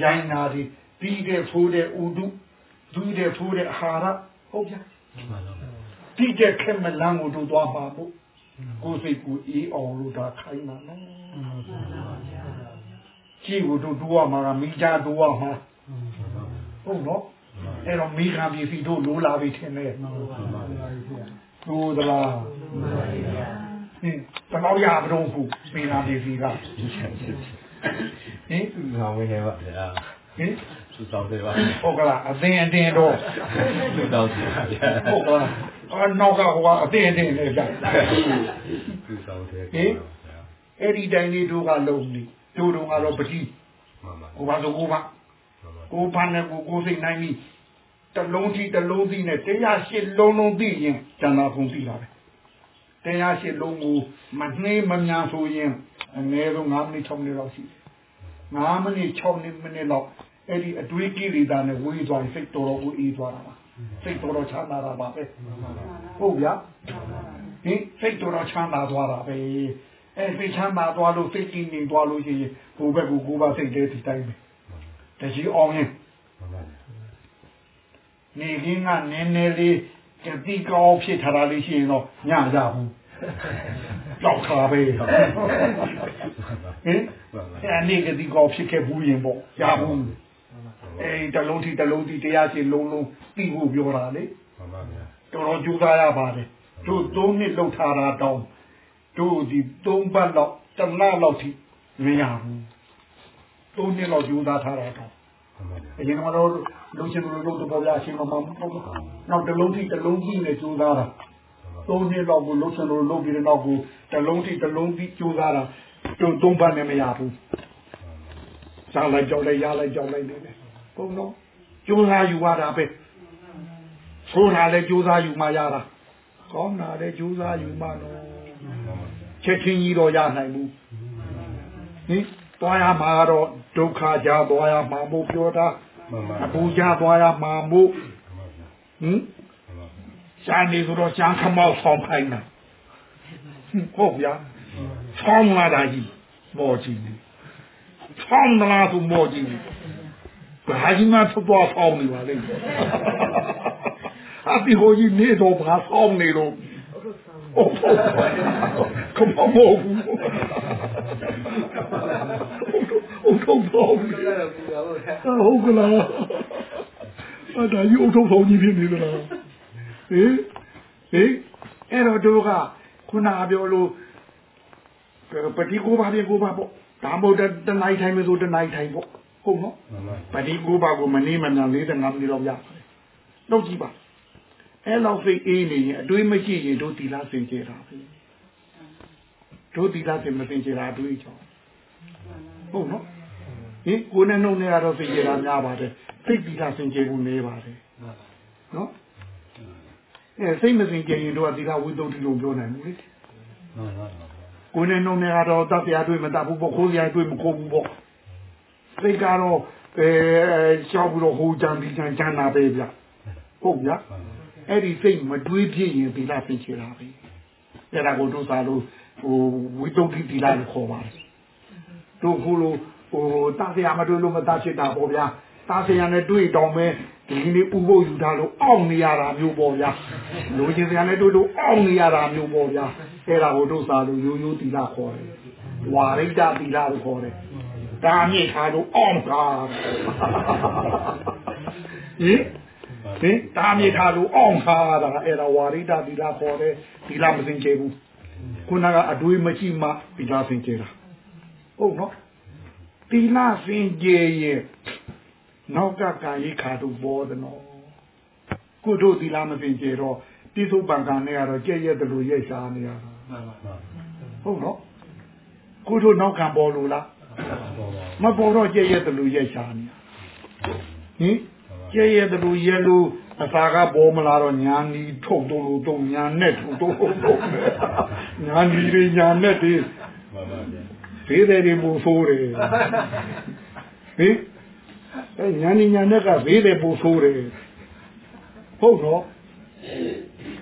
ရိုင်းနာဒီဒီတဲ့ဖိုးတဲ့ဥဒုဒူးတဲ့ဖိုးတဲ့အာဟာရဟုတ်ကြဒီတဲ့ခက်မလန်းကိုတို့သွားပါဖို့ကိုယ်စိတ်ကိုအေးအောင်လို့ဒါခိုင်းတာနော်ကြည့်ကိုတို့တို့ရမှာကမိကြတို့ရမှာ ဟုတ်နော်အဲ့တော့မိခံပြည်စီတို့လိုလာပြီထင်တယ်တို့သလားဟင်ဘယ်တော့ရမလို့ဘူးမိခံပြည်စီကဟင်သူဆောင်ဝင်နေပါဗျာဟင်သူဆောင်တယ်ပါဟုတ်ကလားအသင်အတင်တော့သူဆောင်တယ်ပါဗျာဟုတ်ကလားအနောက်ကဟိုကအသင်အတင်နေကြသူဆောင်တယ်အဲ့ဒီတိုင်းလေးတို့ကလုံနေတို့တို့ကတော့ပတိမှန်ပါကိုပါဆိုကိုပါ ကိုပါနဲ့ကိုကိုစိတ်နိုင်ပြီတလုံးကြီးတလုံးစီနဲ့တရားရှိလုံးလုံးသိရင်ကျန်တာကုန်သိတာပဲတရားရှိလုံးကိုမနှေးမများဆိုရင်အနည်းဆုံး9မိနစ်6မိနစ်လောက်ရှိတယ်9မိနစ်6မိနစ်လောက်အဲ့ဒီအတွေးကိလေသာနဲ့ဝေးသွားရင်စိတ်တော်တော်ကိုအေးသွားတာပါစိတ်တော်တော်ချမ်းသာတာပါပဲဟုတ်ဗျာဟင်စိတ်တော်တော်ချမ်းသာသွားတာပဲအဲ့စိတ်ချမ်းသာသွားလို့စိတ်ကြည်နေသွားလို့ရှိရင်ကိုယ်ဘက်ကကိုယ်ပါစိတ်လေးဒီတိုင်းပဲ တကြီးအောင်ရင်နေခင်းကနည်းနည်းလေးတတိကောင်းဖြစ်ထားတာလေးရှိရင်တော့ညရဘူးကြောက်တာပဲဟင်အဲ့အနေကတိကောင်းဖြစ်ခဲ့ဘူးရင်ပေါ့ရဘူးအေးတလုံးထိတလုံးထိတရားရှိလုံးလုံးပြီးဖို့ပြောတာလေတော်တော်ကြိုးစားရပါတယ်တို့သုံးနှစ်လောက်ထားတာတောင်းတို့ဒီသုံးပတ်လောက်တလလောက်ထိမရဘူး သုံးနှစ်လောက်ကြိုးစားထားတာတောင်းအရင်ကတော့လုံချင်လို့လို့တော့ပြအချင်းမမနောက်တလုံးထိတလုံးကြီးနဲ့ကြိုးစားတာသုံးနှစ်လောက်ကိုလုံချင်လို့လုပ်ပြီးတဲ့နောက်ကိုတလုံးထိတလုံးကြီးကြိုးစားတာတို့သုံးပတ်နဲ့မရဘူးစားလိုက်ကြောက်လိုက်ရလိုက်ကြောက်လိုက်နေတယ်ဘုံတော့ကြိုးစားယူရတာပဲဆိုတာလဲကြိုးစားယူမှရတာကောင်းတာလဲကြိုးစားယူမှတော့ချက်ချင်းကြီးတော့ရနိုင်ဘူးဟင် သွားရမှာတော့ဒုက္ခကြောင့်သွားရမှာမို့ပြောတာအပူကြသွားရမှာမို့ဟင်ရှာနေဆိုတော့ရှာခမောက်ဆောင်ခိုင်းတာဟုတ်ဗျာဆောင်လာတာကြီးမော်ကြီးနေဆောင်လာသူမော်ကြီးနေဘာကြီးမှသွားသွားဆောင်နေပါလိမ့်မယ်အပီဟိုကြီးနေတော့ဘာဆောင်နေတော့ခမောက်ဘူး အုတ်ထုံဖောင်းဟုတ်ကလားအဲ့ဒါယူအုတ်ထုံဖောင်းကြီးဖြစ်နေသလားဟင်ဟင်အဲ့တော့တို့ကခုနပြောလို့ပတိကိုပါပြေကိုပါပေါ့ဒါမို့တနိုင်ထိုင်မဆိုတနိုင်ထိုင်ပေါ့ဟုတ်နော်ပတိကိုပါကိုမနေမမြန်45မိနစ်လောက်ရပါတယ်တော့ကြည့်ပါအဲ့လောက်စိတ်အေးနေရင်အတွေးမရှိရင်တို့တီလာစင်ကြတာပဲတို့တီလာစင်မစင်ကြတာအတွေးချောင်း ဟုတ်နော်ဟင်ကိုယ်နဲ့နှုတ်နဲ့ကတော့စိတ်ကြတာများပါတယ်စိတ်တီလာစင်ကြဘူးနေပါတယ်နော်အဲစိတ်မစင်ကြရင်တို့ကတီလာဝိသုဒ္ဓိလို့ပြောနိုင်ဘူးလေကိုယ်နဲ့နှုတ်နဲ့ကတော့တပ်ပြားတွေမတပ်ဘူးပေါ့ခိုးပြားတွေမခိုးဘူးပေါ့စိတ်ကတော့အဲရှောက်ပြီးတော့ဟိုကြံပြီးကြံကြံတာပဲဗျဟုတ်ဗျာအဲ့ဒီစိတ်မတွေးဖြစ်ရင်သီလဆင်ချေတာပဲအဲ့ဒါကိုတို့စားလို့ဟိုဝိတုဒ္ဓိသီလကိုခေါ်ပါတယ် တို့ခုလိုဟိုတာဆရာမတွေးလို့မတာဖြစ်တာပေါ့ဗျာတာဆရာနဲ့တွေ့တောင်းမဲဒီနေ့ဥပုပ်ယူထားလို့အောင့်နေရတာမျိုးပေါ့ဗျာလူချင်းဆရာနဲ့တွေ့လို့အောင့်နေရတာမျိုးပေါ့ဗျာအဲ့ဒါကိုတို့စားလို့ရိုးရိုးသီလခေါ်တယ်ဝါရိတသီလကိုခေါ်တယ်ဒါမြင့်ထားလို့အောင့်တာဟင်ဟင်တာမြေထားလို့အောင်ခါတာအဲ့ဒါဝါရိတသီလခေါ်တယ်သီလမစင်ကြဘူးခုနကအတွေးမရှိမှသီလစင်ကြတာ ဟုတ်နော်သီလစင်ကြရဲ့နောက်ကကာယခါတို့ဘောဒနောကုတို့သီလမစင်ကြတော့တိသုပံကံနဲ့ကတော့ကြဲ့ရဲ့တလူရဲ့ရှားနေရတာဟုတ်နော်ကုတို့နောက်ကံပေါ်လို့လားမပေါ်တော့ကြဲ့ရဲ့တလူရဲ့ရှားနေဟင်ကျဲရဲတူရဲလူအစာကပေါ်မလာတော့ညာနီထုတ်တော့လို့တော့ညာနဲ့ထုတ်တော့တော့ညာနီတွေညာနဲ့တွေ ဖေးတယ်တွေပူဆိုးတယ်ဟင်အဲညာနီညာနဲ့ကဖေးတယ်ပူဆိုးတယ်ဟုတ်တော့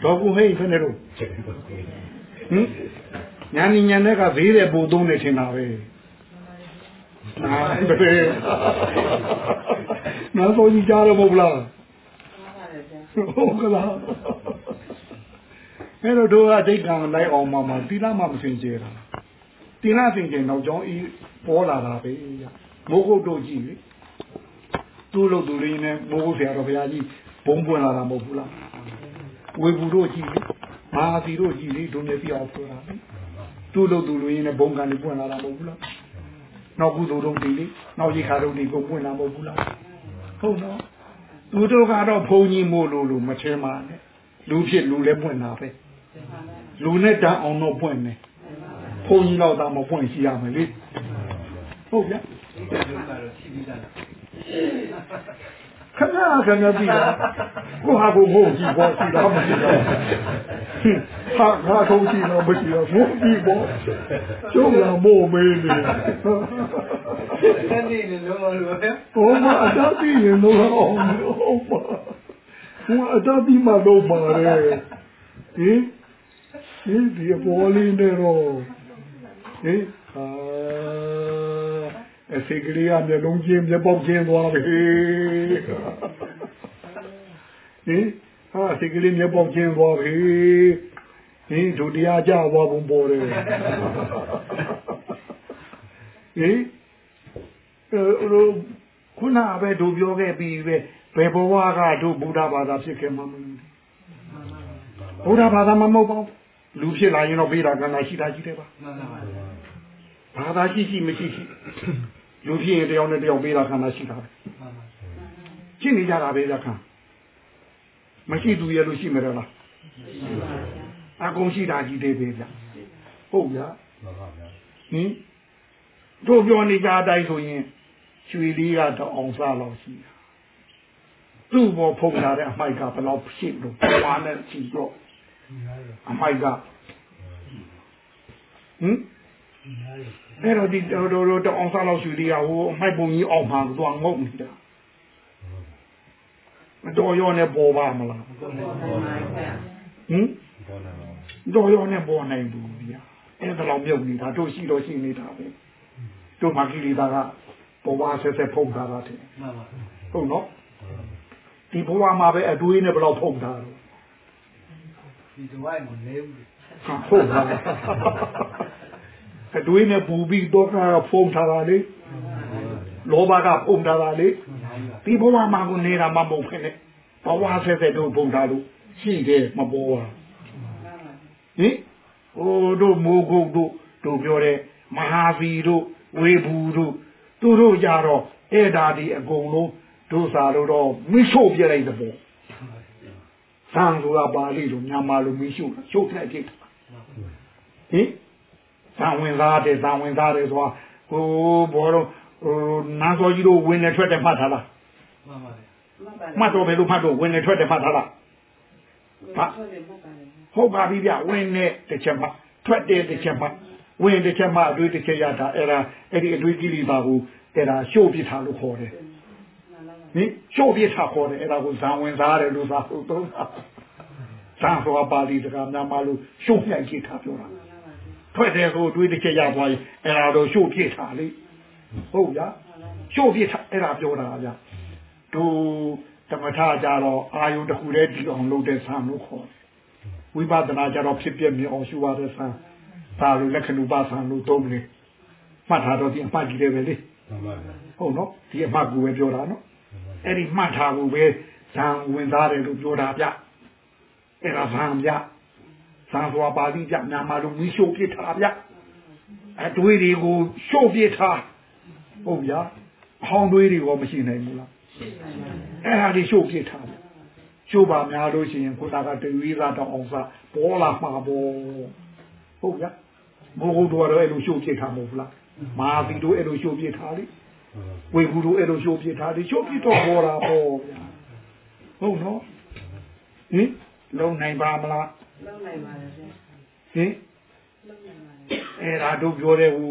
တော့ကူဟိတ်ဖနေလို့ဟင်ညာနီညာနဲ့ကဖေးတယ်ပူသုံးနေထင်တာပဲနာပဲနာဆိုကြီးကြားရမဟုတ်လားဟုတ်ကလားအဲ့တော့တို့ကအတိတ်ကံလိုက်အောင်မှမှတိလမှမစင်ကြတာ တိလစင်ကြနောက်ကြောင်းဤပေါ်လာတာပဲရမိုးကုတ်တို့ကြည့်လေသူ့လို့သူလေးနဲ့မိုးကုတ်ဆရာတော်ဘုရားကြီးဘုံပွင့်လာတာမဟုတ်ဘူးလားဝေဘူးတို့ကြည့်လေမာစီတို့ကြည့်လေဒုံနေပြအောင်ဆိုတာလေသူ့လို့သူလေးနဲ့ဘုံကန်လေးပွင့်လာတာမဟုတ်ဘူးလားနောက်ကုသိုလ်တို့ဒီလေနောက်ရိခါတို့ဒီကိုပွင့်လာမဟုတ်ဘူးလားဟုတ်နော်သူတို့ကတော့ဘုံကြီးမို့လို့လို့မထင်ပါနဲ့လူဖြစ်လူလည်းပွင့်တာပဲလူနဲ့တန်းအောင်တော့ပွင့်နေ ဘုံကြီးတော့တာမပွင့်ရှိရမယ်လေဟုတ်ဗျာခဏခဏပြီလားကိုဟာကိုမို့ကြည့်ပေါ့ရှိတော့မရှိတော့ဟာဟာထုံးကြည့်တော့မရှိတော့မို့ကြည့်ပေါ့ကျုံလာမို့မေးနေအဲ့ဒီနေလုံးလို့ပဲဟိုမှာအတားပြီးရင်တော့အောင်ဟုတ်ပါဟိုအတားပြီးမှတော့ပါတယ်ဟင်ဒီဒီပေါ်လေးနေတော့ ဟင်ဟာအစိကလေးကမျက်လုံးချင်းမျက်ပေါက်ချင်းသွားပြီဟင်ဟာအစိကလေးမျက်ပေါက်ချင်းသွားပြီဟင်ဒုတိယကြသွားပုံပေါ်တယ်ဟင်ခုနပဲတို့ပြောခဲ့ပြီးပဲဘယ်ဘဝကတို့ဗုဒ္ဓဘာသာဖြစ်ခဲ့မှမလို့ဗုဒ္ဓဘာသာမမဟုတ်ပါဘူးလူဖြစ်လာရင်တော့ဗေဒကနာရှိတာရှိတယ်ပါမှန်ပါပါ ဘာသာရှိရှိမရှိရှိလူဖြစ်ရင်တယောက်နဲ့တယောက်ဗေဒကနာရှိတာပဲမှန်ပါရှင်းနေကြတာပဲလက်ခံမရှိသူရဲ့လို့ရှိမရလားအကုန်ရှိတာကြီးသေးပဲဗျဟုတ်ဗျာဟင်တို့ပြောနေကြအတိုင်းဆိုရင်ရွှေလေးကတော့အောင်စားလောက်ရှိတာသူ့ဘောဖုံလာတဲ့အမိုက်ကဘယ်လောက်ဖြစ်လို့ဘာနဲ့ကြည့်တော့အမိုက်ကဟင် အဲ့တော့ဒီတော်တော်တော်အောင်စားလောက်ရွှေလေးကဟိုအမိုက်ပုံကြီးအောင်မှတော့ငုတ်နေတာမတော်ရောနဲ့ပေါ်ပါမလားဟင်တော်ရောနဲ့ပေါ်နိုင်ဘူးဗျာအဲ့ဒါတော့မြုပ်နေတာတို့ရှိတော့ရှိနေတာပဲတို့မကိလေသာကဘဝဆက်ဆက်ဖုံထားတာတဲ့မှန်ပါဟုတ်နော်ဒီဘဝမှာပဲအတွေးနဲ့ဘယ်တော့ဖုံထားတော့ဒီတော့အဲ့မလဲဘူးဟာဟုတ်ပါ အတွေးနဲ့ပူပြီးတော့ကဖုံထားတာလေလောဘကဖုံထားတာလေဒီဘဝမှာကိုနေတာမမဟုတ်ခဲ့နဲ့ဘဝဆက်ဆက်တို့ဖုံထားလို့ရှိတယ်မပေါ်ပါဟင်ဟိုတို့မိုးကုတ်တို့တို့ပြောတဲ့မဟာဗီတို့ဝေဘူးတို့သူတို့ကြတော့အဲ့ဒါဒီအကုန်လုံးတို့စာလို့တော့မိရှို့ပြလိုက်တဲ့ပေါ့သံဆိုတာပါဠိလိုမြန်မာလိုမိရှို့ရှို့လိုက်ဖြစ်တာဟင် သံဝင်သားတဲ့သံဝင်သားတဲ့ဆိုတာဟိုဘောတော့ဟိုနာစောကြီးတို့ဝင်နေထွက်တယ်မှတ်ထားလားမှန်ပါလေမှတ်တော့ပဲလို့မှတ်တော့ဝင်နေထွက်တယ်မှတ်ထားလားဟုတ်ပါပြီဗျဝင်နေတစ်ချက်မှထွက်တယ်တစ်ချက်မှဝင်တစ်ချက်မှအတွေ့တစ်ချက်ရတာအဲ့ဒါအဲ့ဒီအတွေ့ကိလေသာကိုအဲ့ဒါရှို့ပြထားလို့ခေါ်တယ်ဟင်ရှို့ပြထားခေါ်တယ်အဲ့ဒါကိုဇံဝင်စားတယ်လို့သာဟုတ်တော့ဇံဆိုတာပါဠိစကားများမှလို့ရှို့ညှိုက်ကြည့်ထားပြောတာ ထွက်တယ်ကိုအတွေ့တစ်ချက်ရသွားရင်အဲ့ဒါတော့ရှို့ပြထားလေဟုတ်ဗျာရှို့ပြထားအဲ့ဒါပြောတာဗျတို့တမထကြတော့အာယုတစ်ခုတည်းဒီအောင်လုပ်တဲ့ဆံလို့ခေါ်တယ်ဝိပဿနာကြတော့ဖြစ်ပြမြင်အောင်ရှုရတဲ့ဆံဒါလိုလက္ခဏုပဆံလို့သုံးလေမှတ်ထားတော့ဒီအမှတ်ကြီးတယ်ပဲလေဟုတ်နော်ဒီအမှတ်ကိုပဲပြောတာနော်အဲ့ဒီမှတ်ထားကိုပဲဇံဝင်သားတယ်လို့ပြောတာဗျအဲ့ဒါဇံဗျ ဇံစွာပါဠိဗျနာမလို့မိရှုပ်ပြထားဗျအတွေးတွေကိုရှုပ်ပြထားဟုတ်ဗျာအဟောင်းတွေးတွေရောမရှိနိုင်ဘူးလားအဲ့ဒါတွေရှုပ်ပြထားဗျရှုပ်ပါများလို့ရှိရင်ခုနကတဝိသာတောင်အောင်စားပေါ်လာမှာပေါ်ဟုတ်ဗျာဘိုးဘုတော်တော့အဲ့လိုရှုပ်ပြထားမဟုတ်ဘူးလားမာသီတို့အဲ့လိုရှုပ်ပြထားလေဝေဘူးတို့အဲ့လိုရှုပ်ပြထားလေရှုပ်ပြတော့ပေါ်တာပေါ့ဗျာဟုတ်နော်ဟင်လုံနိုင်ပါမလား လုံးနိုင်ပါတယ်ဆရာဟင်လုံးနိုင်ပါတယ်အဲ့ဒါတို့ပြောတဲ့ဟူ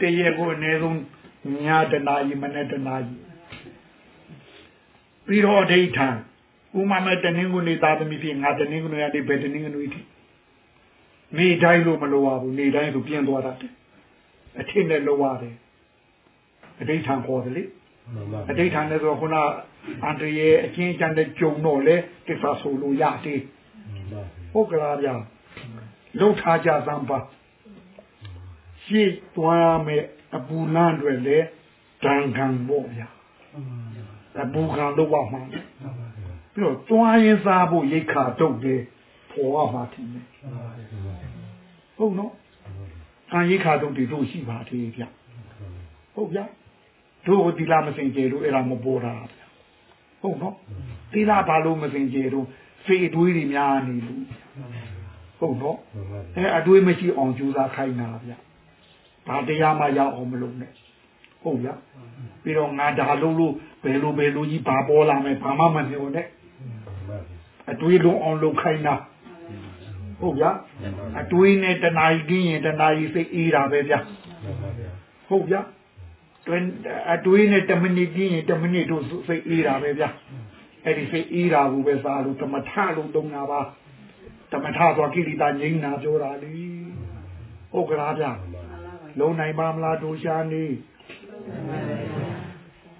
တရေကိုအနည်းဆုံးညတနာကြီးမနေ့တနာကြီးပြီးတော့အဋိဌံဥမာမဲ့တနင်္ဂနွေသားသမီးဖြစ်ငါတနင်္ဂနွေရတဲ့ဘယ်တနင်္ဂနွေထိနေတိုင်းလို့မလိုပါဘူးနေတိုင်းဆိုပြင်းသွားတာတဲ့အထင်နဲ့လိုရတယ်အဋိဌံခေါ်တယ်လေအဋိဌံလည်းဆိုခုနအန္တရာယ်အချင်းချမ်းတဲ့ကြုံတော့လေကိစ္စဆိုလို့ရသေး ဟုတ်ကလားဗျာလှုပ်ထားကြသံပါရှေ့သွားမယ်အပူလန်းတွေလေတန်ခံဖို့ဗျာအပူခံတော့ပါမှာပြီးတော့သွားရင်စားဖို့ရိတ်ခါတုတ်တယ်ပေါ်ရမှာထင်တယ်ဟုတ်နော်ခံရိတ်ခါတုတ်တွေတို့ရှိပါသေးဗျဟုတ်ဗျာတို့ဒီလာမစင်ကြတို့အဲ့ဒါမပေါ်တာဗျဟုတ်နော်ဒီလာဘာလို့မစင်ကြတို့ ဖေးတွေးတွေများနေလို့ဟုတ်နော်အဲအတွေးမရှိအောင်ကြိုးစားခိုင်းတာဗျဘာတရားမှရအောင်မလုပ်နဲ့ဟုတ်ဗျာပြီးတော့ငါဒါလို့လို့ဘယ်လိုဘယ်လိုကြီးဘာပေါ်လာမယ်ဘာမှမပြောနဲ့အတွေးလုံးအောင်လုပ်ခိုင်းတာဟုတ်ဗျာအတွေးနဲ့တဏှာကြီးကင်းရင်တဏှာကြီးစိတ်အေးတာပဲဗျာဟုတ်ဗျာတွင်အတွေးနဲ့10မိနစ်ကင်းရင်10မိနစ်တို့စိတ်အေးတာပဲဗျာ အဲ့ဒီစိတ်အေးတာကိုပဲစားလို့သမထလို့သုံးတာပါသမထဆိုကိရိတာငြိမ်းတာပြောတာလေဟုတ်ကလားဗျာလုံးနိုင်ပါမလားတို့ရှာနေ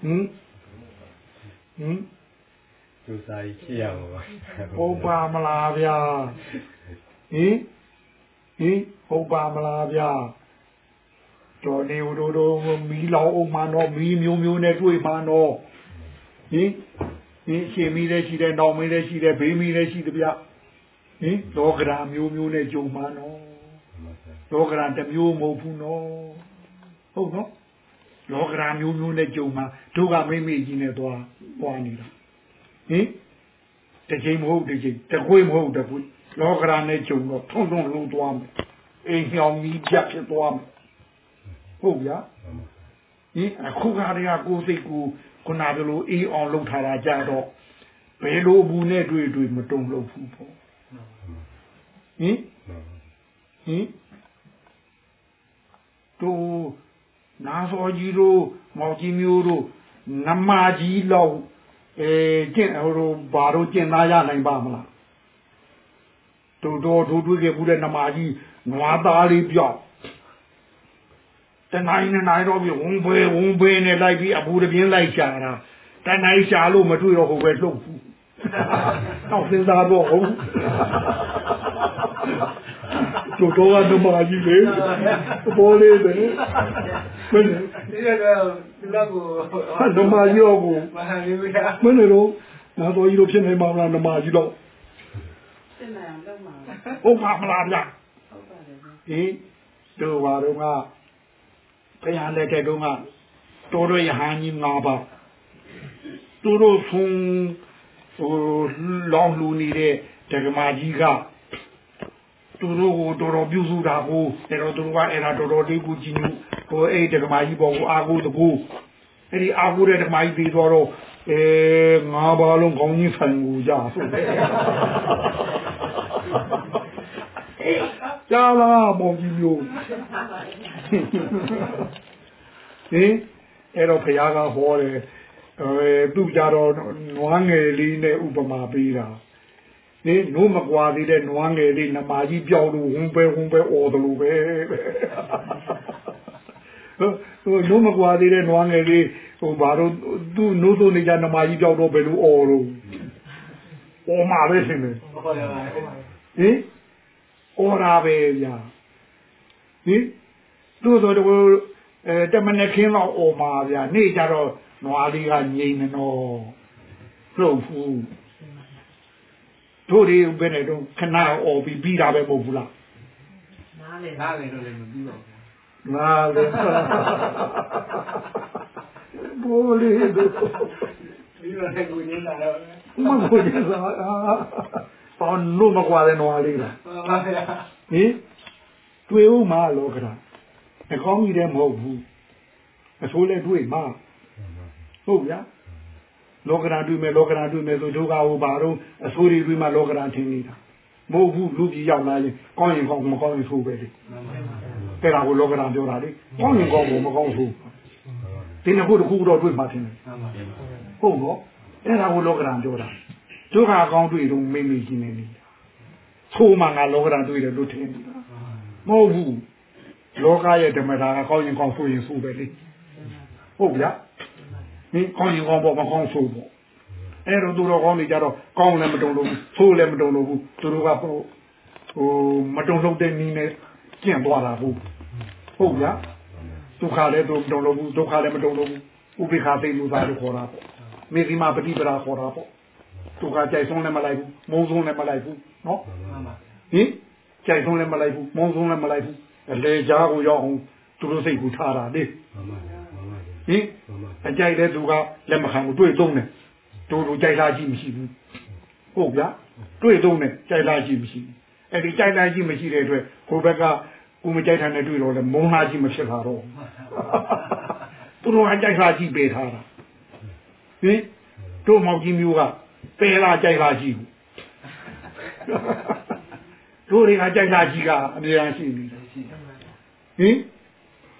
ဟင်ဟင်သူစားကြီးဖြစ်ရမှာပါဟုတ်ပါမလားဗျာဟင်ဟင်ဟုတ်ပါမလားဗျာတော်နေတို့တို့မီးလောင်အောင်မတော့မီးမျိုးမျိုးနဲ့တွေ့မှာတော့ဟင် ဟင်ရှင်မီးလည်းရှိတယ်နောင်မီးလည်းရှိတယ်ဘေးမီးလည်းရှိတယ်ဗျဟင်လောကရာမျိုးမျိုးနဲ့ကြုံမှာနော်လောကရာတစ်မျိုးမဟုတ်ဘူးနော်ဟုတ်နော်လောကရာမျိုးမျိုးနဲ့ကြုံမှာတို့ကမိမိကြီးနဲ့သွားပွားနေတာဟင်တစ်ချိန်မဟုတ်တစ်ချိန်တစ်ခွေမဟုတ်တစ်ခွေလောကရာနဲ့ကြုံတော့ထုံထုံလုံးသွားမယ်အိမ်ညောင်ကြီးပြတ်ဖြစ်သွားမယ်ဟုတ်ဗျာဟင်အခုကတည်းကကိုယ်စိတ်ကို ခုနကလိုအေးအောင်လုပ်ထားတာကြတော့ဘယ်လိုဘူးနဲ့တွေ့တွေ့မတုံလို့ဘူးပေါ့ဟင်ဟင်တို့နာစောကြီးတို့မောင်ကြီးမျိုးတို့နမကြီးလောက်အဲကျင့်ဟိုတို့ဘာတို့ကျင့်သားရနိုင်ပါမလားတို့တို့တို့တွေ့ခဲ့ဘူးတဲ့နမကြီးနွားသားလေးပြောက် တနိုင်နဲ့နိုင်တော့ပြီဝုံဘေးဝုံဘေးနဲ့လိုက်ပြီးအပူတပြင်းလိုက်ရှာတာတနိုင်ရှာလို့မတွေ့တော့ဟိုပဲလှုပ်ဘူးတော့စဉ်းစားတော့ဟုတ်တို့တော့ကနမကြီးလေပေါ်လေးတယ်မင်းဒီကတော့ဒီလောက်ကိုနမကြီးရောကိုမဟာလေးဗျာမင်းတို့နာတော်ကြီးတို့ဖြစ်နေမှာမလားနမကြီးတော့စစ်နေအောင်လုပ်မှာဟုတ်ပါမလားဗျဟုတ်ပါတယ်ဗျဟင်တို့ဘာတော့က ဘုရားလက်ထက်တုန်းကတော်တော်ရဟန်းကြီး၅ပါးသူတို့ဖုံဟိုလောင်းလူနေတဲ့ဓမ္မကြီးကသူတို့ကိုတော်တော်ပြုစုတာကိုအဲ့တော့သူတို့ကအဲ့ဒါတော်တော်လေးကိုကြည်ညိုဟိုအဲ့ဓမ္မကြီးပေါ်ကိုအာကိုတကူအဲ့ဒီအာကိုတဲ့ဓမ္မကြီးပြီးတော့အဲငါးပါးလုံးကောင်းကြီးဆိုင်ကိုကြဆိုတယ် ကြားလားမောင်ကြီးမျိုးဟင်အဲ့တော့ဘုရားကဟောတယ်အဲသူကြတော့နွားငယ်လေးနဲ့ဥပမာပေးတာနေနိုးမကွာသေးတဲ့နွားငယ်လေးနမကြီးပြောက်လို့ဝုန်းပဲဝုန်းပဲអော်တယ်လို့ပဲဟိုနိုးမကွာသေးတဲ့နွားငယ်လေးဟိုဘာလို့သူ့နိုးစိုးနေကြနမကြီးပြောက်တော့ဘယ်လိုអော်လို့អော်မှာပဲရှင်လေ ဟောရပါ ဟင် အော်ရာပဲဗျာဟင်သူ့ဆိုတော့အဲတမနခင်းတော့အော်မှာဗျာနေ့ကြတော့နွားလေးကငြိမ်နေတော့လှုပ်ဖူးတို့တွေဘယ်နဲ့တော့ခဏအော်ပြီးပြီးတာပဲမဟုတ်ဘူးလားနားလေနားလေတော့လည်းမပြီးပါဘူးငါလည်းဘိုးလေးတို့ပြီးတော့လည်းကိုရင်းလာတော့မကိုကြစား အော်လို့မကွာတဲ့နွားလေးလားဟုတ်ပါဗျာဟင်တွေ့ဦးမှာလောကရာအကောင်းကြီးလည်းမဟုတ်ဘူးအဆိုးလည်းတွေ့မှာဟုတ်ဗျာလောကရာတွေ့မယ်လောကရာတွေ့မယ်ဆိုဒုက္ခဟိုပါတော့အဆိုးတွေတွေ့မှာလောကရာထင်နေတာမဟုတ်ဘူးလူကြီးရောက်လာရင်ကောင်းရင်ကောင်းမကောင်းရင်ဆိုးပဲလေတဲ့ဒါကိုလောကရာပြောတာလေကောင်းရင်ကောင်းဖို့မကောင်းဆိုးဒီနှစ်ခုတစ်ခုတော့တွေ့မှာထင်တယ်ဟုတ်ပါဟုတ်တော့အဲ့ဒါကိုလောကရာပြောတာ ဒုက္ခအကောင်းတွေ့တော့မိမိကြီးနေနေတာဆိုးမှငါလောကရာတွေ့တယ်လို့ထင်နေတာမဟုတ်ဘူးလောကရဲ့ဓမ္မတာကကောင်းရင်ကောင်းဆိုရင်ဆိုပဲလေဟုတ်ဗျာမင်းကောင်းရင်ကောင်းပေါ့မကောင်းဆိုပေါ့အဲ့တော့သူတော်ကောင်းတွေကြတော့ကောင်းလည်းမတုံလို့ဘူးဆိုးလည်းမတုံလို့ဘူးသူတို့ကဟိုဟိုမတုံလို့တဲ့နည်းနဲ့ကျင့်သွားတာဟုတ်ဟုတ်ဗျာဒုက္ခလည်းသူမတုံလို့ဘူးဒုက္ခလည်းမတုံလို့ဘူးဥပိ္ပခာသိလို့သားလို့ခေါ်တာပေါ့မေဒီမာပฏิပဒါခေါ်တာပေါ့ ဒုက္ခကြိုက်ဆုံးလည်းမလိုက်ဘူးမုန်းဆုံးလည်းမလိုက်ဘူးနော်မှန်ပါဟင်ကြိုက်ဆုံးလည်းမလိုက်ဘူးမုန်းဆုံးလည်းမလိုက်ဘူးအလေကြားကိုရောက်အောင်သူတို့စိတ်ကူထားတာလေမှန်ပါဗျာမှန်ပါဗျာဟင်အကြိုက်တဲ့သူကလက်မခံဘူးတွေ့သုံးတယ်တို့တို့ကြိုက်လားရှိမရှိဘူးဟုတ်ဗျာတွေ့သုံးတယ်ကြိုက်လားရှိမရှိဘူးအဲ့ဒီကြိုက်လားရှိမရှိတဲ့အတွက်ကိုဘက်ကကိုမကြိုက်တာနဲ့တွေ့တော့လေမုန်းလားရှိမဖြစ်တာတော့သူတို့အကြိုက်လာကြည့်ပေးထားတာဟင်တို့မောင်ကြီးမျိုးက ပယ်လာကြိုက်လာကြည့်ဘူးတို့တွေကကြိုက်လာကြည့်ကအများကြီးရှိနေတယ်ဟင်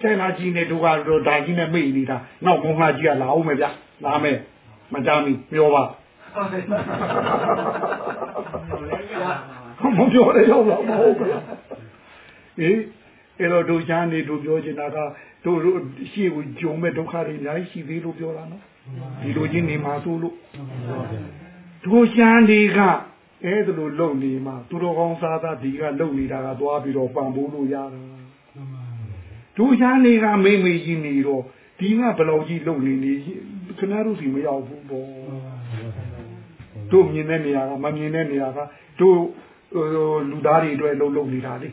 ကြိုက်လာကြည့်နေတို့ကတော့ဒါကြီးနဲ့မိတ်နေတာနောက်ဘုံလာကြီးကလာအောင်မယ်ဗျလာမယ်မကြမီပြောပါမပြောရရောက်တော့မဟုတ်ဘူးဟင်အဲ့တော့တို့ချမ်းနေတို့ပြောချင်တာကတို့တို့ရှေ့ကိုဂျုံမဲ့ဒုက္ခတွေအများကြီးရှိသေးလို့ပြောတာနော်ဒီလိုချင်းနေမှာဆိုလို့ တို့ချမ်းတွေကအဲ့ဒါလိုလုံနေမှာသူတော်ကောင်းစားသားဒီကလုံနေတာကသွားပြီးတော့ပံပိုးလို့ရတာတို့ချမ်းတွေကမိမိကြီးနေတော့ဒီကဘယ်လောက်ကြီးလုံနေနေခဏတို့စီမရောက်ဘူးပေါ့တို့မြင်တဲ့နေရာကမမြင်တဲ့နေရာကတို့လူသားတွေအတွက်လုံလုံနေတာလေ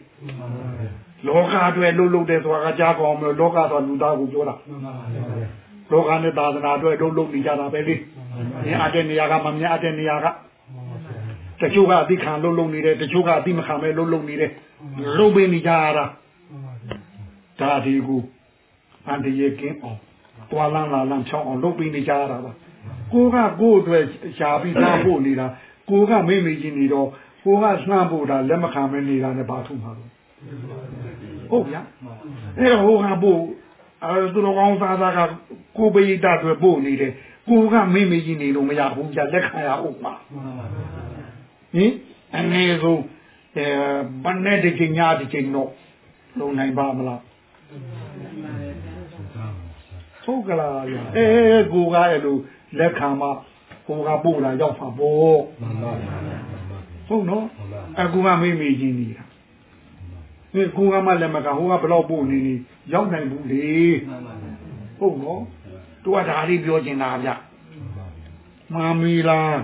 လောကအတွက်လှုပ်လှုပ်တယ်ဆိုတာကကြားကောင်းမလို့လောကဆိုတာလူသားကိုပြောတာ လောကနဲ့သာသနာအတွက်လှုပ်လှုပ်နေကြတာပဲလေမြင်အပ်တဲ့နေရာကမမြင်အပ်တဲ့နေရာကတချို့ကအသိခံလှုပ်လှုပ်နေတယ်တချို့ကအသိမခံပဲလှုပ်လှုပ်နေတယ်လှုပ်ပေးနေကြရတာဒါဒီကိုအန်တရေကင်းအောင်တွာလန်းလာလန်းချောင်းအောင်လှုပ်ပေးနေကြရတာပါကိုကကိုယ့်အတွက်ရှားပြီးသားဖို့နေတာကိုကမိမိချင်းနေတော့ကိုကလှမ်းဖို့တာလက်မခံမနေတာနဲ့ဘာထုမှာတော့ဟုတ်ဗျာအဲ့တော့ဟိုကပို့ အဲသူတော်ကောင်းသားသားကကိုပိဋကတွေပို့နေတယ်ကိုကမိမိကြီးနေလို့မရဘူးကြာလက်ခံရအောင်ပါဟင်အနည်းဆုံးအဲဘယ်နဲ့ဒီချိန်ညဒီချိန်တော့လုံနိုင်ပါမလားဟုတ်ကလားဗျာအဲကိုကအဲ့လိုလက်ခံမှကိုကပို့လာရောက်ပါပေါ့ဟုတ်နော်အခုကမိမိကြီးနေတာဒီကိုကမှလည်းမကဟိုကဘလောက်ပို့နေနေ ရောက်နိုင်ဘူးလေဟုတ်နော်သူကဒါလေးပြောချင်တာဗျမာမီလား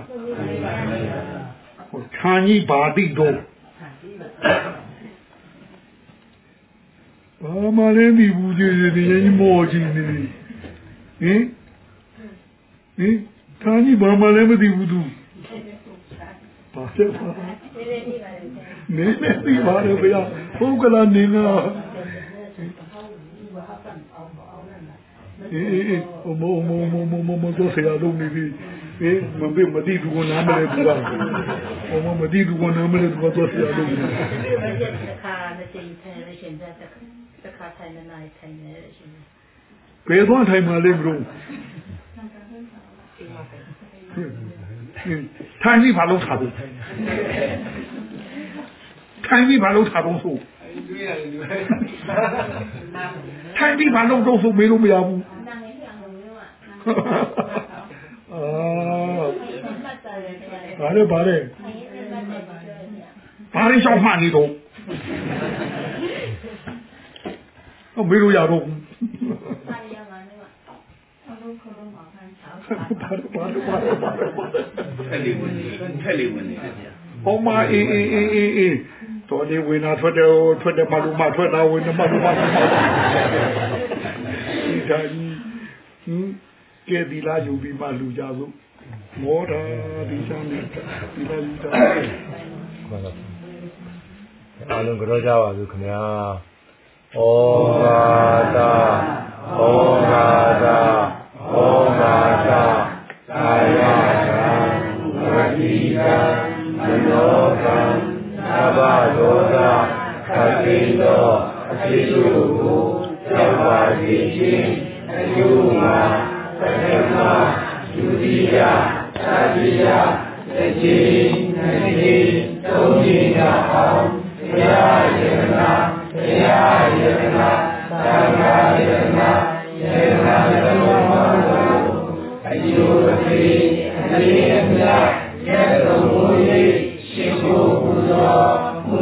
ဟိုခြံကြီးဘာတိတော့ဘာမှလည်းမဘူးကြီးဒီရင်မောကြီးနေဟင်ဟင်ခြံကြီးဘာမှလည်းမသိဘူးသူဘာဆက်ပါနေနေသိပါတယ်ဗျာဟုတ်ကလားနေလား အေးအေးအမေအမေအမေအမေမတော့ဆရာလုံးနေပြီအေးမမေမတိသူကနားမလဲသူကအမေမတိသူကနားမလဲသူကတော့ဆရာလုံးနေဒီမှာရက်တစ်ခါနဲ့ချိန်ထိုင်လို့ရှင်တဲ့တစ်ခါထိုင်နေနိုင်ထိုင်နေရှင်ဘယ်တော့ထိုင်မှလဲဘလို့ထိုင်ပြီးဘာလို့ထားဘူးထိုင်ပြီးဘာလို့ထားတော့ဆိုတွေ့ရတယ်တွေ့ထိုင်ပြီးဘာလို့တော့ဆိုမေးလို့မရဘူး ဘာလဲဘာလဲထိုင်နေမှတ်တယ်ပြောနေဘာရင်ရှောက်မှနေတော့အမေးလို့ရတော့ဘူးပါရမှာနေမှာအလုံးခလုံးမှာခံချောက်ဘာလဲဘာလဲဘာလဲဘာလဲဖက်လေးဝင်နေဖက်လေးဝင်နေတယ်ဗျာဟောမအေးအေးအေးအေးအေးတော်နေဝင်လာထွက်တယ်ထွက်တယ်မလူမထွက်တာဝင်တယ်မလူမထွက်တာဒီတိုင်းဟင် ကဲဒီလာယူပြီးမှလူကြစို့မောတာဒီချမ်းဒီဒီလာယူတာအားလုံးကြောကြပါစို့ခင်ဗျာဩဃာတာဩဃာတာဩဃာတာကာယကံဝတိကံမနောကံသဗ္ဗဒောသခတိတောအဖြစ်စုကိုကြောက်ပါစေခြင်းအကျိုးမှာ ပထမဒုတိယသတိယတစ်ချိန်နှစ်ချိန်သုံးချိန်ကအောင်ဘုရားယေနာဘုရားယေနာသံဃာယေနာယေနာယေနာအယုအတိအလေးအမြတ်ကျေတော်မူ၏ရှိခိုးပူဇော်မူ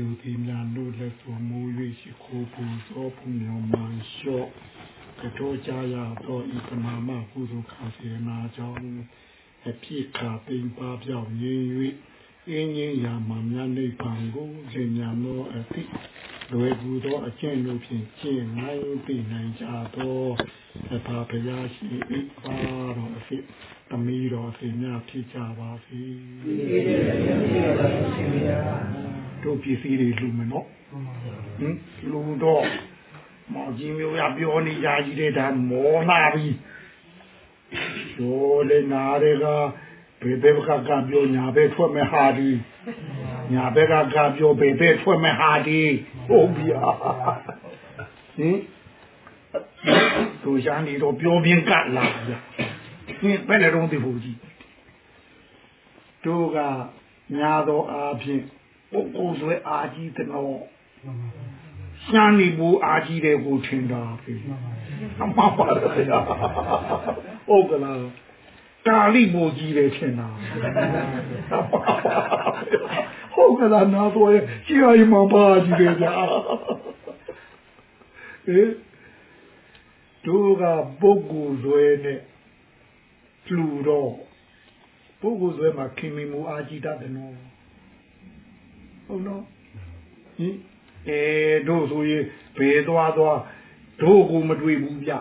ယူသည်များလို့လက်သွမူ၍ရှိခိုးပူဇော်ဖုန်ရောမန်လျှော့ကတော်ကြရသောဤပနာမကုသိုလ်ခါစေနာကြောင့်အဖြစ်ခါပိန်ပါပြောင်းရင်း၍အင်းကြီးရာမမြတ်နိဗ္ဗာန်ကိုသင်ညာသောအသည့်လွယ်ကူသောအကျင့်တို့ဖြင့်ကျင့်နိုင်သိနိုင်ကြသောအဖာဘုရားရှိ၏ပါတော်အဖြစ်သမီးတော်အဖြစ်များဖြစ်ကြပါစေ တို့ပစ္စည်းတွေလူမနော်ဟင်လူတော့မောင်ကြီးမျိုးရပြောနေကြကြီးတဲ့ဒါမောလာပြီတို့လည်းနားတွေကဘယ်ဘက်ကကပြောညာဘက်ထွက်မဲ့ဟာဒီညာဘက်ကကပြောဘယ်ဘက်ထွက်မဲ့ဟာဒီဟုတ်ပြီဟင်တို့ရှာနေတော့ပြောပြင်းကလာဗျဟင်ဘယ်နဲ့တော့ဒီဘူးကြီးတို့ကညာတော်အားဖြင့် ပုဂ္ဂိုလ်ဆွဲအားကြီးတဲ့တော့ရှမ်းနေဘူးအားကြီးတယ်ကိုထင်တာပြီအမှားပါတယ်ဗျာဟုတ်ကလားကာလိမိုးကြီးတယ်ထင်တာဟုတ်ကလားနာတော့ကြည်ရမပါကြီးတယ်ဗျာဟေးတို့ကပုဂ္ဂိုလ်ဆွဲနဲ့လူတော့ပုဂ္ဂိုလ်ဆွဲမှာခင်မီမူအားကြီးတတ်တယ်နော် ဟုတ်နော်ဟင်အဲတို့ဆိုရင်ဘယ်သွားသွားတို့ကိုမတွေ့ဘူးဗျ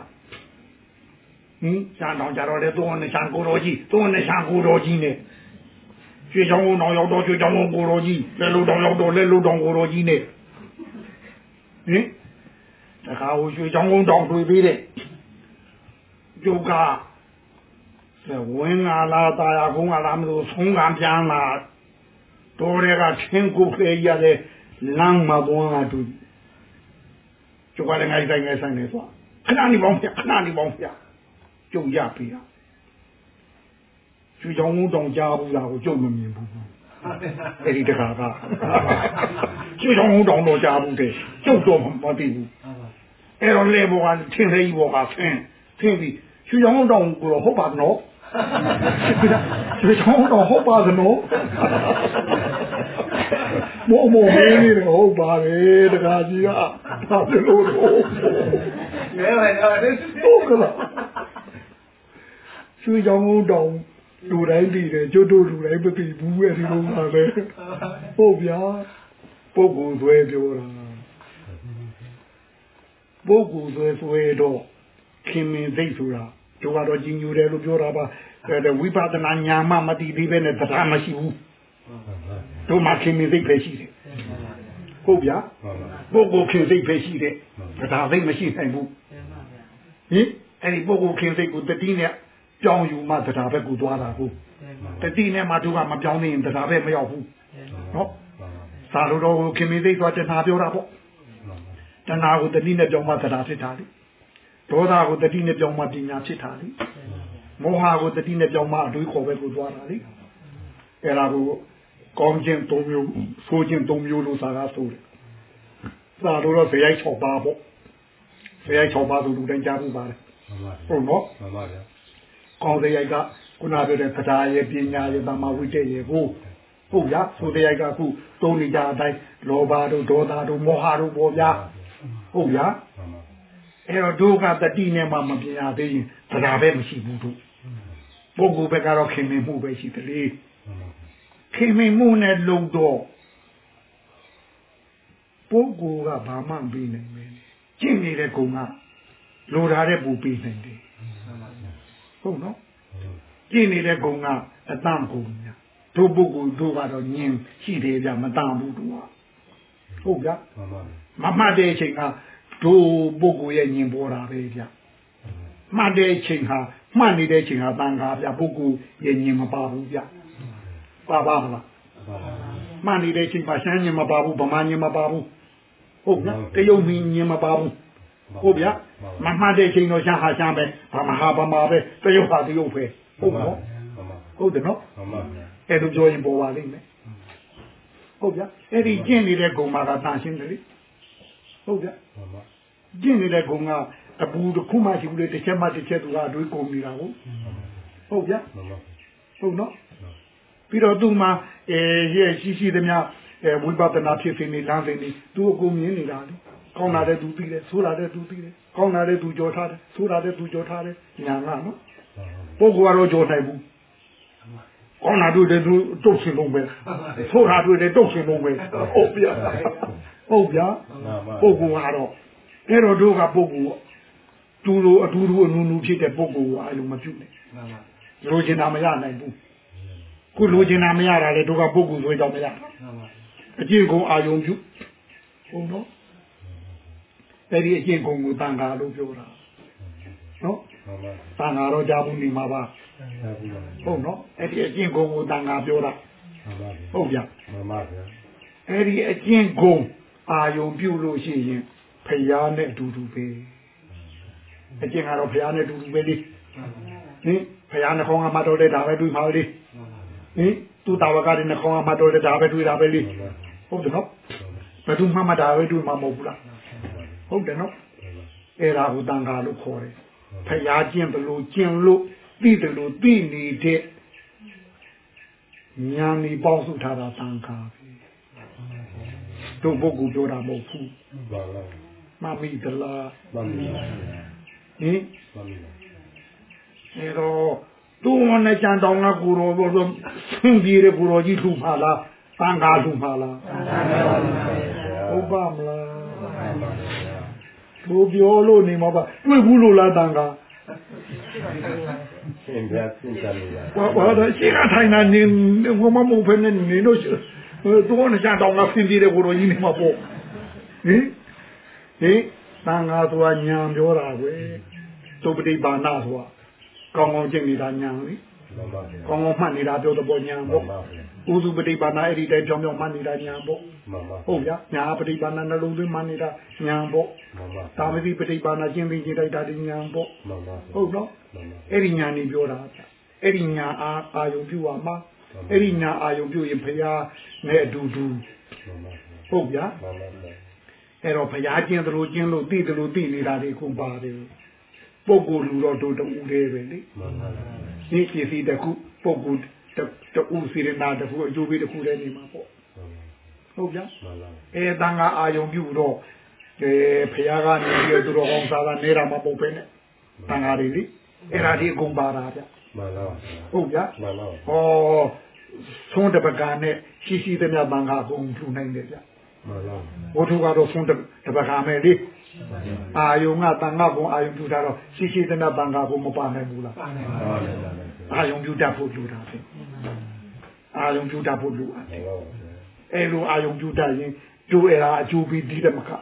ဟင်ရှားတော်ကြတော့လေသုံးနဲ့ရှားကိုတော်ကြီးသုံးနဲ့ရှားကိုတော်ကြီးနဲ့ရွှေချောင်းတော်ရောက်တော့ရွှေချောင်းကိုတော်ကြီးလက်လူတော်ရောက်တော့လက်လူတော်ကိုတော်ကြီးနဲ့ဟင်တခါဟိုရွှေချောင်းတော်တွေ့ပြီးတဲ့ကျုပ်ကဝင်းလာလားတာယာကုန်းကလားမလို့ဆုံးကံပြန်လာ တော်တွေကချင်းကိုဖေးရတဲ့လမ်းမှာသွားတာတူကျုပ်ကလည်းငါဆိုင်ငယ်ဆိုင်နေသွားခဏနေပေါင်းပြခဏနေပေါင်းပြကျုပ်ရပြီလားကျူချောင်းတောင်ကြားဘူးလားကိုကျုပ်မမြင်ဘူးအဲ့ဒီတခါကကျူချောင်းတောင်တော့ကြားဘူးတဲ့ကျုပ်တော့မသိဘူးအဲ့တော့လေဘောကထင်းလေးဘောကဆင်းဆင်းပြီးကျူချောင်းတောင်ကိုတော့ဟုတ်ပါတော့ ကျူချောင်းတောင်ဟုတ်ပါတော့မို့မို့မင်းလေးတော့ဟုတ်ပါလေတခါကြီးကဘာလို့လို့လဲပါတော့ဟုတ်ကလားရွှေချောင်းတောင်လူတိုင်းသိတယ်ကျွတ်တို့လူတိုင်းမသိဘူးအဲ့ဒီလိုပါပဲဟုတ်ဗျာပုဂ္ဂိုလ်ဆွဲပြောတာပုဂ္ဂိုလ်ဆွဲဆွဲတော့ခင်မင်သိဆိုတာ တို့ကတော့ကြီးညိုတယ်လို့ပြောတာပါအဲ့ဝိပဿနာညာမှမသိသေးပဲနဲ့တရားမရှိဘူးတို့မှခင်မင်သိပဲရှိတယ်ဟုတ်ဗျာပုဂ္ဂိုလ်ခင်သိပဲရှိတယ်တရားသိမရှိနိုင်ဘူးဟင်အဲ့ဒီပုဂ္ဂိုလ်ခင်သိကိုတတိနဲ့ပြောင်းယူမှတရားဘက်ကိုသွားတာဟုတ်တတိနဲ့မှတို့ကမပြောင်းနေရင်တရားဘက်မရောက်ဘူးနော်သာလို့တော့ခင်မင်းသိသွားတဏှာပြောတာပေါ့တဏှာကိုတတိနဲ့ပြောင်းမှတရားဖြစ်တာလေ ဒေါသကိုတတိနဲ့ပြောင်းမှပညာဖြစ်တာလေမောဟကိုတတိနဲ့ပြောင်းမှအတွေးခေါ်ဘက်ကိုသွားတာလေအဲ့ဒါကိုကောင်းခြင်း၃မျိုးဆိုခြင်း၃မျိုးလို့သာကားဆိုတယ်သာလို့တော့ဇေယိုက်၆ပါးပေါ့ဇေယိုက်၆ပါးဆိုလူတိုင်းကြားဘူးပါတယ်ဟုတ်နော်မှန်ပါဗျာကောင်းတဲ့ရိုက်ကခုနပြောတဲ့တရားရဲ့ပညာရဲ့တမဝိတ္တရဲ့ကိုဟုတ်ဗျာဆိုတဲ့ရိုက်ကခုသုံးနေကြအတိုင်းလောဘတို့ဒေါသတို့မောဟတို့ပေါ်ဗျာဟုတ်ဗျာ အဲ့တော့ဒုက္ခတတိနဲ့မှမပြညာသေးရင်တရားပဲမရှိဘူးတို့ပုဂ္ဂိုလ်ဘက်ကတော့ခင်မင်မှုပဲရှိတယ်လေခင်မင်မှုနဲ့လုံတော့ပုဂ္ဂိုလ်ကဘာမှမပြီးနိုင်ဘူးကျင့်နေတဲ့ကုံကလိုထားတဲ့ပူပြီးနိုင်တယ်ဟုတ်နော်ကြည့်နေတဲ့ကုံကအတန့်ကုံညာတို့ပုဂ္ဂိုလ်တို့ကတော့ညင်ရှိတယ်ဗျမတန့်ဘူးတို့ကဟုတ်ဗျမမှတ်တဲ့အချိန်က တို့ပုဂ္ဂိုလ်ရဲ့ညင်ပေါ်တာပဲဗျမှတ်တဲ့အချိန်ဟာမှတ်နေတဲ့အချိန်ဟာတန်ခါဗျပုဂ္ဂိုလ်ရဲ့ညင်မပါဘူးဗျပါပါမလားမှတ်နေတဲ့အချိန်မှာရှမ်းညင်မပါဘူးဗမာညင်မပါဘူးဟုတ်ဗျတရုတ်မင်းညင်မပါဘူးဟုတ်ဗျာမမှတ်တဲ့ချိန်တော့ရှားဟာရှားပဲဗမာဟာဗမာပဲတရုတ်ဟာတရုတ်ပဲဟုတ်နော်ဟုတ်တယ်နော်အဲ့လိုပြောရင်ပေါ်ပါလိမ့်မယ်ဟုတ်ဗျာအဲ့ဒီကျင့်နေတဲ့ဂုံမာကတန်ရှင်းတယ်လေ ဟုတ်ဗျာကျင့်နေတဲ့ဂုံကအပူတစ်ခုမှရှိဘူးလေတစ်ချက်မှတစ်ချက်သူကအတွေးကုန်နေတာဟုတ်ဟုတ်ဗျာဟုတ်နော်ပြီးတော့သူ့မှာအဲရဲ့ရှိရှိသမျှအဲဝိပဿနာဖြစ်နေနေလမ်းနေနေသူအကုန်မြင်နေတာလေကောင်းတာတဲ့သူသိတယ်ဆိုးတာတဲ့သူသိတယ်ကောင်းတာတဲ့သူကြော်ထားတယ်ဆိုးတာတဲ့သူကြော်ထားတယ်ညာငါနော်ပုဂ္ဂိုလ်ကတော့ကြော်နိုင်ဘူးဟကောင်းတာတွေ့တယ်သူတုတ်ရှင်လုံးပဲဆိုးတာတွေ့တယ်တုတ်ရှင်လုံးပဲဟုတ်ဗျာ ဟုတ်ဗျာမှန်ပါပုဂ္ဂိုလ်ကတော့အဲ့တော့တို့ကပုဂ္ဂိုလ်တူလိုအတူတူအနူနူဖြစ်တဲ့ပုဂ္ဂိုလ်ကအဲ့လိုမပြုနဲ့လိုချင်တာမရနိုင်ဘူးခုလိုချင်တာမရတာလေတို့ကပုဂ္ဂိုလ်ဆိုကြောင့်မရတာအကျင့်ကုန်အာယုံပြုဟုတ်နော်အဲ့ဒီအကျင့်ကုန်ကိုတန်ခါလို့ပြောတာနော်မှန်ပါတန်ခါတော့ကြားဘူးနေမှာပါဟုတ်နော်အဲ့ဒီအကျင့်ကုန်ကိုတန်ခါပြောတာမှန်ပါဟုတ်ဗျာမှန်ပါဗျာအဲ့ဒီအကျင့်ကုန် အာယုံပြုလို့ရှိရင်ဖယားနဲ့အတူတူပဲအကျင့်ကတော့ဖယားနဲ့အတူတူပဲလေဟင်ဖယားနှခေါင်းကမှတ်တော်တဲ့ဒါပဲတွေ့ပါလေဟင်သူတာဝကတဲ့နှခေါင်းကမှတ်တော်တဲ့ဒါပဲတွေ့တာပဲလေဟုတ်တယ်နော်ဘယ်သူမှမဒါပဲတွေ့မှာမဟုတ်ဘူးလားဟုတ်တယ်နော်အဲ့ဒါကိုတန်ခါလို့ခေါ်တယ်ဖယားကျင့်တယ်လို့ကျင့်လို့သိတယ်လို့သိနေတဲ့ညာနေပေါင်းစုထားတာတန်ခါပဲ တို့ပုဂ္ဂိုလ်ပြောတာမဟုတ်ဘူးပါပါမမိသလားမှန်ပါဟင်မှန်ပါအဲတော့သူမနဲ့ကြံတောင်းကကိုရောဘောဆိုဆင်းပြေတဲ့ကိုရောကြီးထူပါလားတန်ခါထူပါလားဟုတ်ပါမလားသူပြောလို့နေမှာပါတွေ့ဘူးလို့လားတန်ခါရှင်ပြစဉ်းစားနေပါဘာဘာတော့ရှိကထိုင်တာနေဘမမဖနဲ့နေတော့ သူမနဲ့ကြံတောင်းကဆင်းပြေတဲ့ကိုရောကြီးနေမှာပေါ့ဟင်ဟင်တန်ခါဆိုတာညာပြောတာပဲသုပတိပါဏဆိုတာကောင်းကောင်းကျင့်နေတာညာလေ မှန်ပါ ကောင်းကောင်းမှတ်နေတာပြောတော့ပေါ့ညာ မှ ပေါ့ န်ပါ ဥစုပฏิပါဏအဲ့ဒီတိုင်းကြောင်းကြောင်းမှတ်နေတာညာပေါ့ မှန်ပါ ဟုတ်ဗျာညာပฏิပါဏနှလုံးသွင်းမှတ်နေတာညာပေါ့ မှန်ပါ တာမတိပฏิပါဏကျင့်သိကျင့်တိုက်တာဒီညာပေါ့ မှန်ပါ ဟုတ်နော် မှန်ပါ အဲ့ဒီညာနေပြောတာဗျအဲ့ဒီညာအာအာယုံပြုပါမှာ အဲ့ဒီညာအာယုံပြုရင်ဖရာနဲ့အတူတူမှန်ပါဟုတ်ဗျာမှန်ပါအဲ့တော့ဖရာကျင့်သလိုကျင့်လို့သိသလိုသိနေတာတွေကုန်ပါတယ်ပုဂ္ဂိုလ်လူတော့တို့တူတယ်ပဲလေမှန်ပါဒီပစ္စည်းတစ်ခုပုဂ္ဂိုလ်တူစီရနာတစ်ခုအကျိုးပေးတစ်ခုလည်းနေမှာပေါ့ဟုတ်ဗျာမှန်ပါအဲတန်ခါအာယုံပြုတော့အဲဖះကနေပြီးတော့သူတော်ကောင်းစားတာနေတာမပုတ်ပဲနဲ့တန်ခါတွေလေအဲ့ဒါဒီအကုန်ပါတာဗျ မှန်ပါဟုတ်ဗျာမှန်ပါဩသုံးတပကနဲ့ရှိရှိသမျှတန်ခါအကုန်ပြုနိုင်တယ်ဗျမှန်ပါဘုထုကတော့သုံးတပကမဲ့လေအာယုံကတန်ခါကုံအာယုံပြုတာတော့ရှိရှိသမျှတန်ခါကုံမပါနိုင်ဘူးလားအာယုံပြုတတ်ဖို့လူတာပဲအာယုံပြုတတ်ဖို့လူအပ်တယ်အဲလိုအာယုံပြုတတ်ရင်ကျိုးအဲ့ဒါအကျိုးပြီးဒီတမကမှန်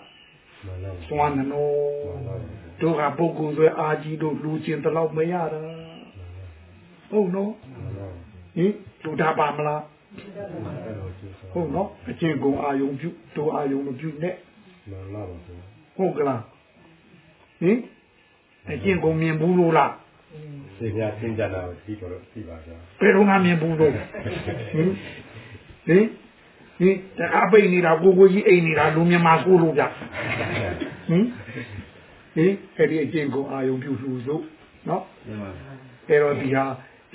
ပါသွားနနောတို့ကပုဂ္ဂိုလ်တွေအာကြီးတို့လူချင်းတလောက်မရတာ ဟုတ်နော်ဟင်လူတာပါမလားဟုတ်နော်အချင်းကုံအာယုံပြုတို့အာယုံမပြုနဲ့မှန်ပါဟုတ်ကလားဟင်အချင်းကုံမြင်ဘူးလို့လားရှင်ပြစဉ်းစားတာကိုပြီးတော့ပြီးပါဗျာဘယ်တော့မှမြင်ဘူးလို့ဟင်ဟင်ဟင်တခါပိတ်နေတာကိုကိုကြီးအိမ်နေတာလူမြန်မာကိုလို့ဗျဟင်ဟင်အဲ့ဒီအချင်းကုံအာယုံပြုလူစို့နော်အဲ့တော့ဒီဟာ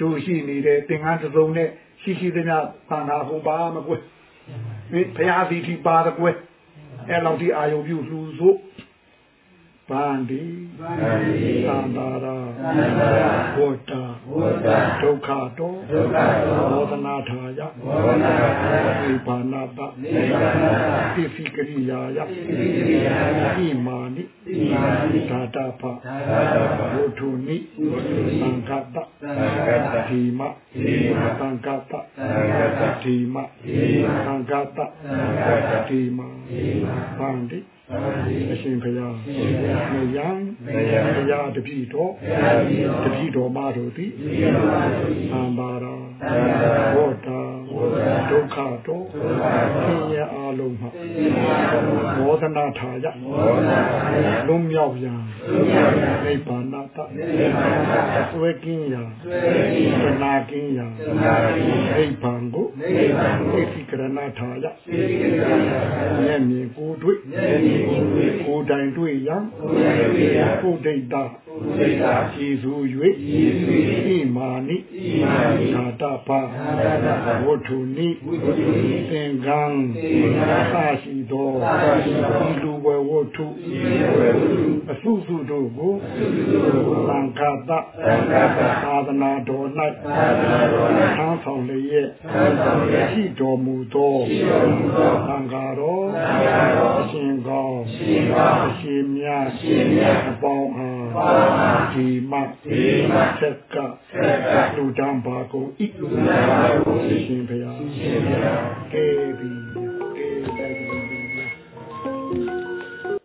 တို့ရှိနေတဲ့သင်္ကန်းတစ်စုံနဲ့ရှိရှိသမျှသံဃာဘုံပါမကွယ်ဟင်ဘုရားသီတိပါတကွယ်အဲ့လောက်ဒီအာယုံပြုလှူစို့ ဗန္ဒီဗန္ဒီသံသာရာသံသာရာဝတ္တာဝတ္တာဒုက္ခတောဒုက္ခတောဘောဓနာထာယဘောဓနာထာယနိဗ္ဗာနတနိဗ္ဗာနတပိစိကရိယာယပိစိကရိယာယဣမာနိဣမာနိဓာတာဖဓာတာဖဝုထုနိဝုထုနိသံဃတသံဃတဓိမဓိမသံဃတသံဃတဓိမဓိမသံဃတသံဃတဓိမဓိမဗန္တိ အရှင်ဘုရားမယံဘုရားတပိတော်တပိတော်မတို့သည်သံပါရာဝတ္တာဒုက္ခတောဆင်းရဲအ လုံးမှာဘောဓနာထာယလုံးမြောက်ရန်နိဗ္ဗာန်တသွေကင်းရာသနာကင်းရာနိဗ္ဗာန်ကိုသိစိကရဏထာယမျက်မြင်ကိုယ်တွေ့ကိုယ်တိုင်တွေ့ရန်ကိုယ်ဒိဋ္ဌစိတ်သာကျေစု၍ကျေးဇူး၍ဣမာနိဣမာနိသာတပသာတပဝတ္ထုနိဝတ္ထုနိသင်္ကံသင်္ကံသာရှိသောသာရှိသောဤလူဝဝတ္ထုဤလူဝဝတ္ထုအစုစုတို့ကိုသုစုတို့ကိုသံဃာတသံဃာတသာသနာတော်၌သာသနာတော်၌သံဆောင်လျက်သံဆောင်လျက်ရှိတော်မူသောရှိတော်မူသောသံဃာတော်သံဃာတော်အရှင်ကောင်းအရှင်ကောင်းအရှင်မြတ်အရှင်မြတ်အပေါင်းအားအပေါင်းအားဒီမဒီမဆက်ကဆက်ကလူတန်းပါကုန်ဤလူတန်းပါကုန်၏ရှင်ဘုရားရှင်ဘုရားကဲပြီ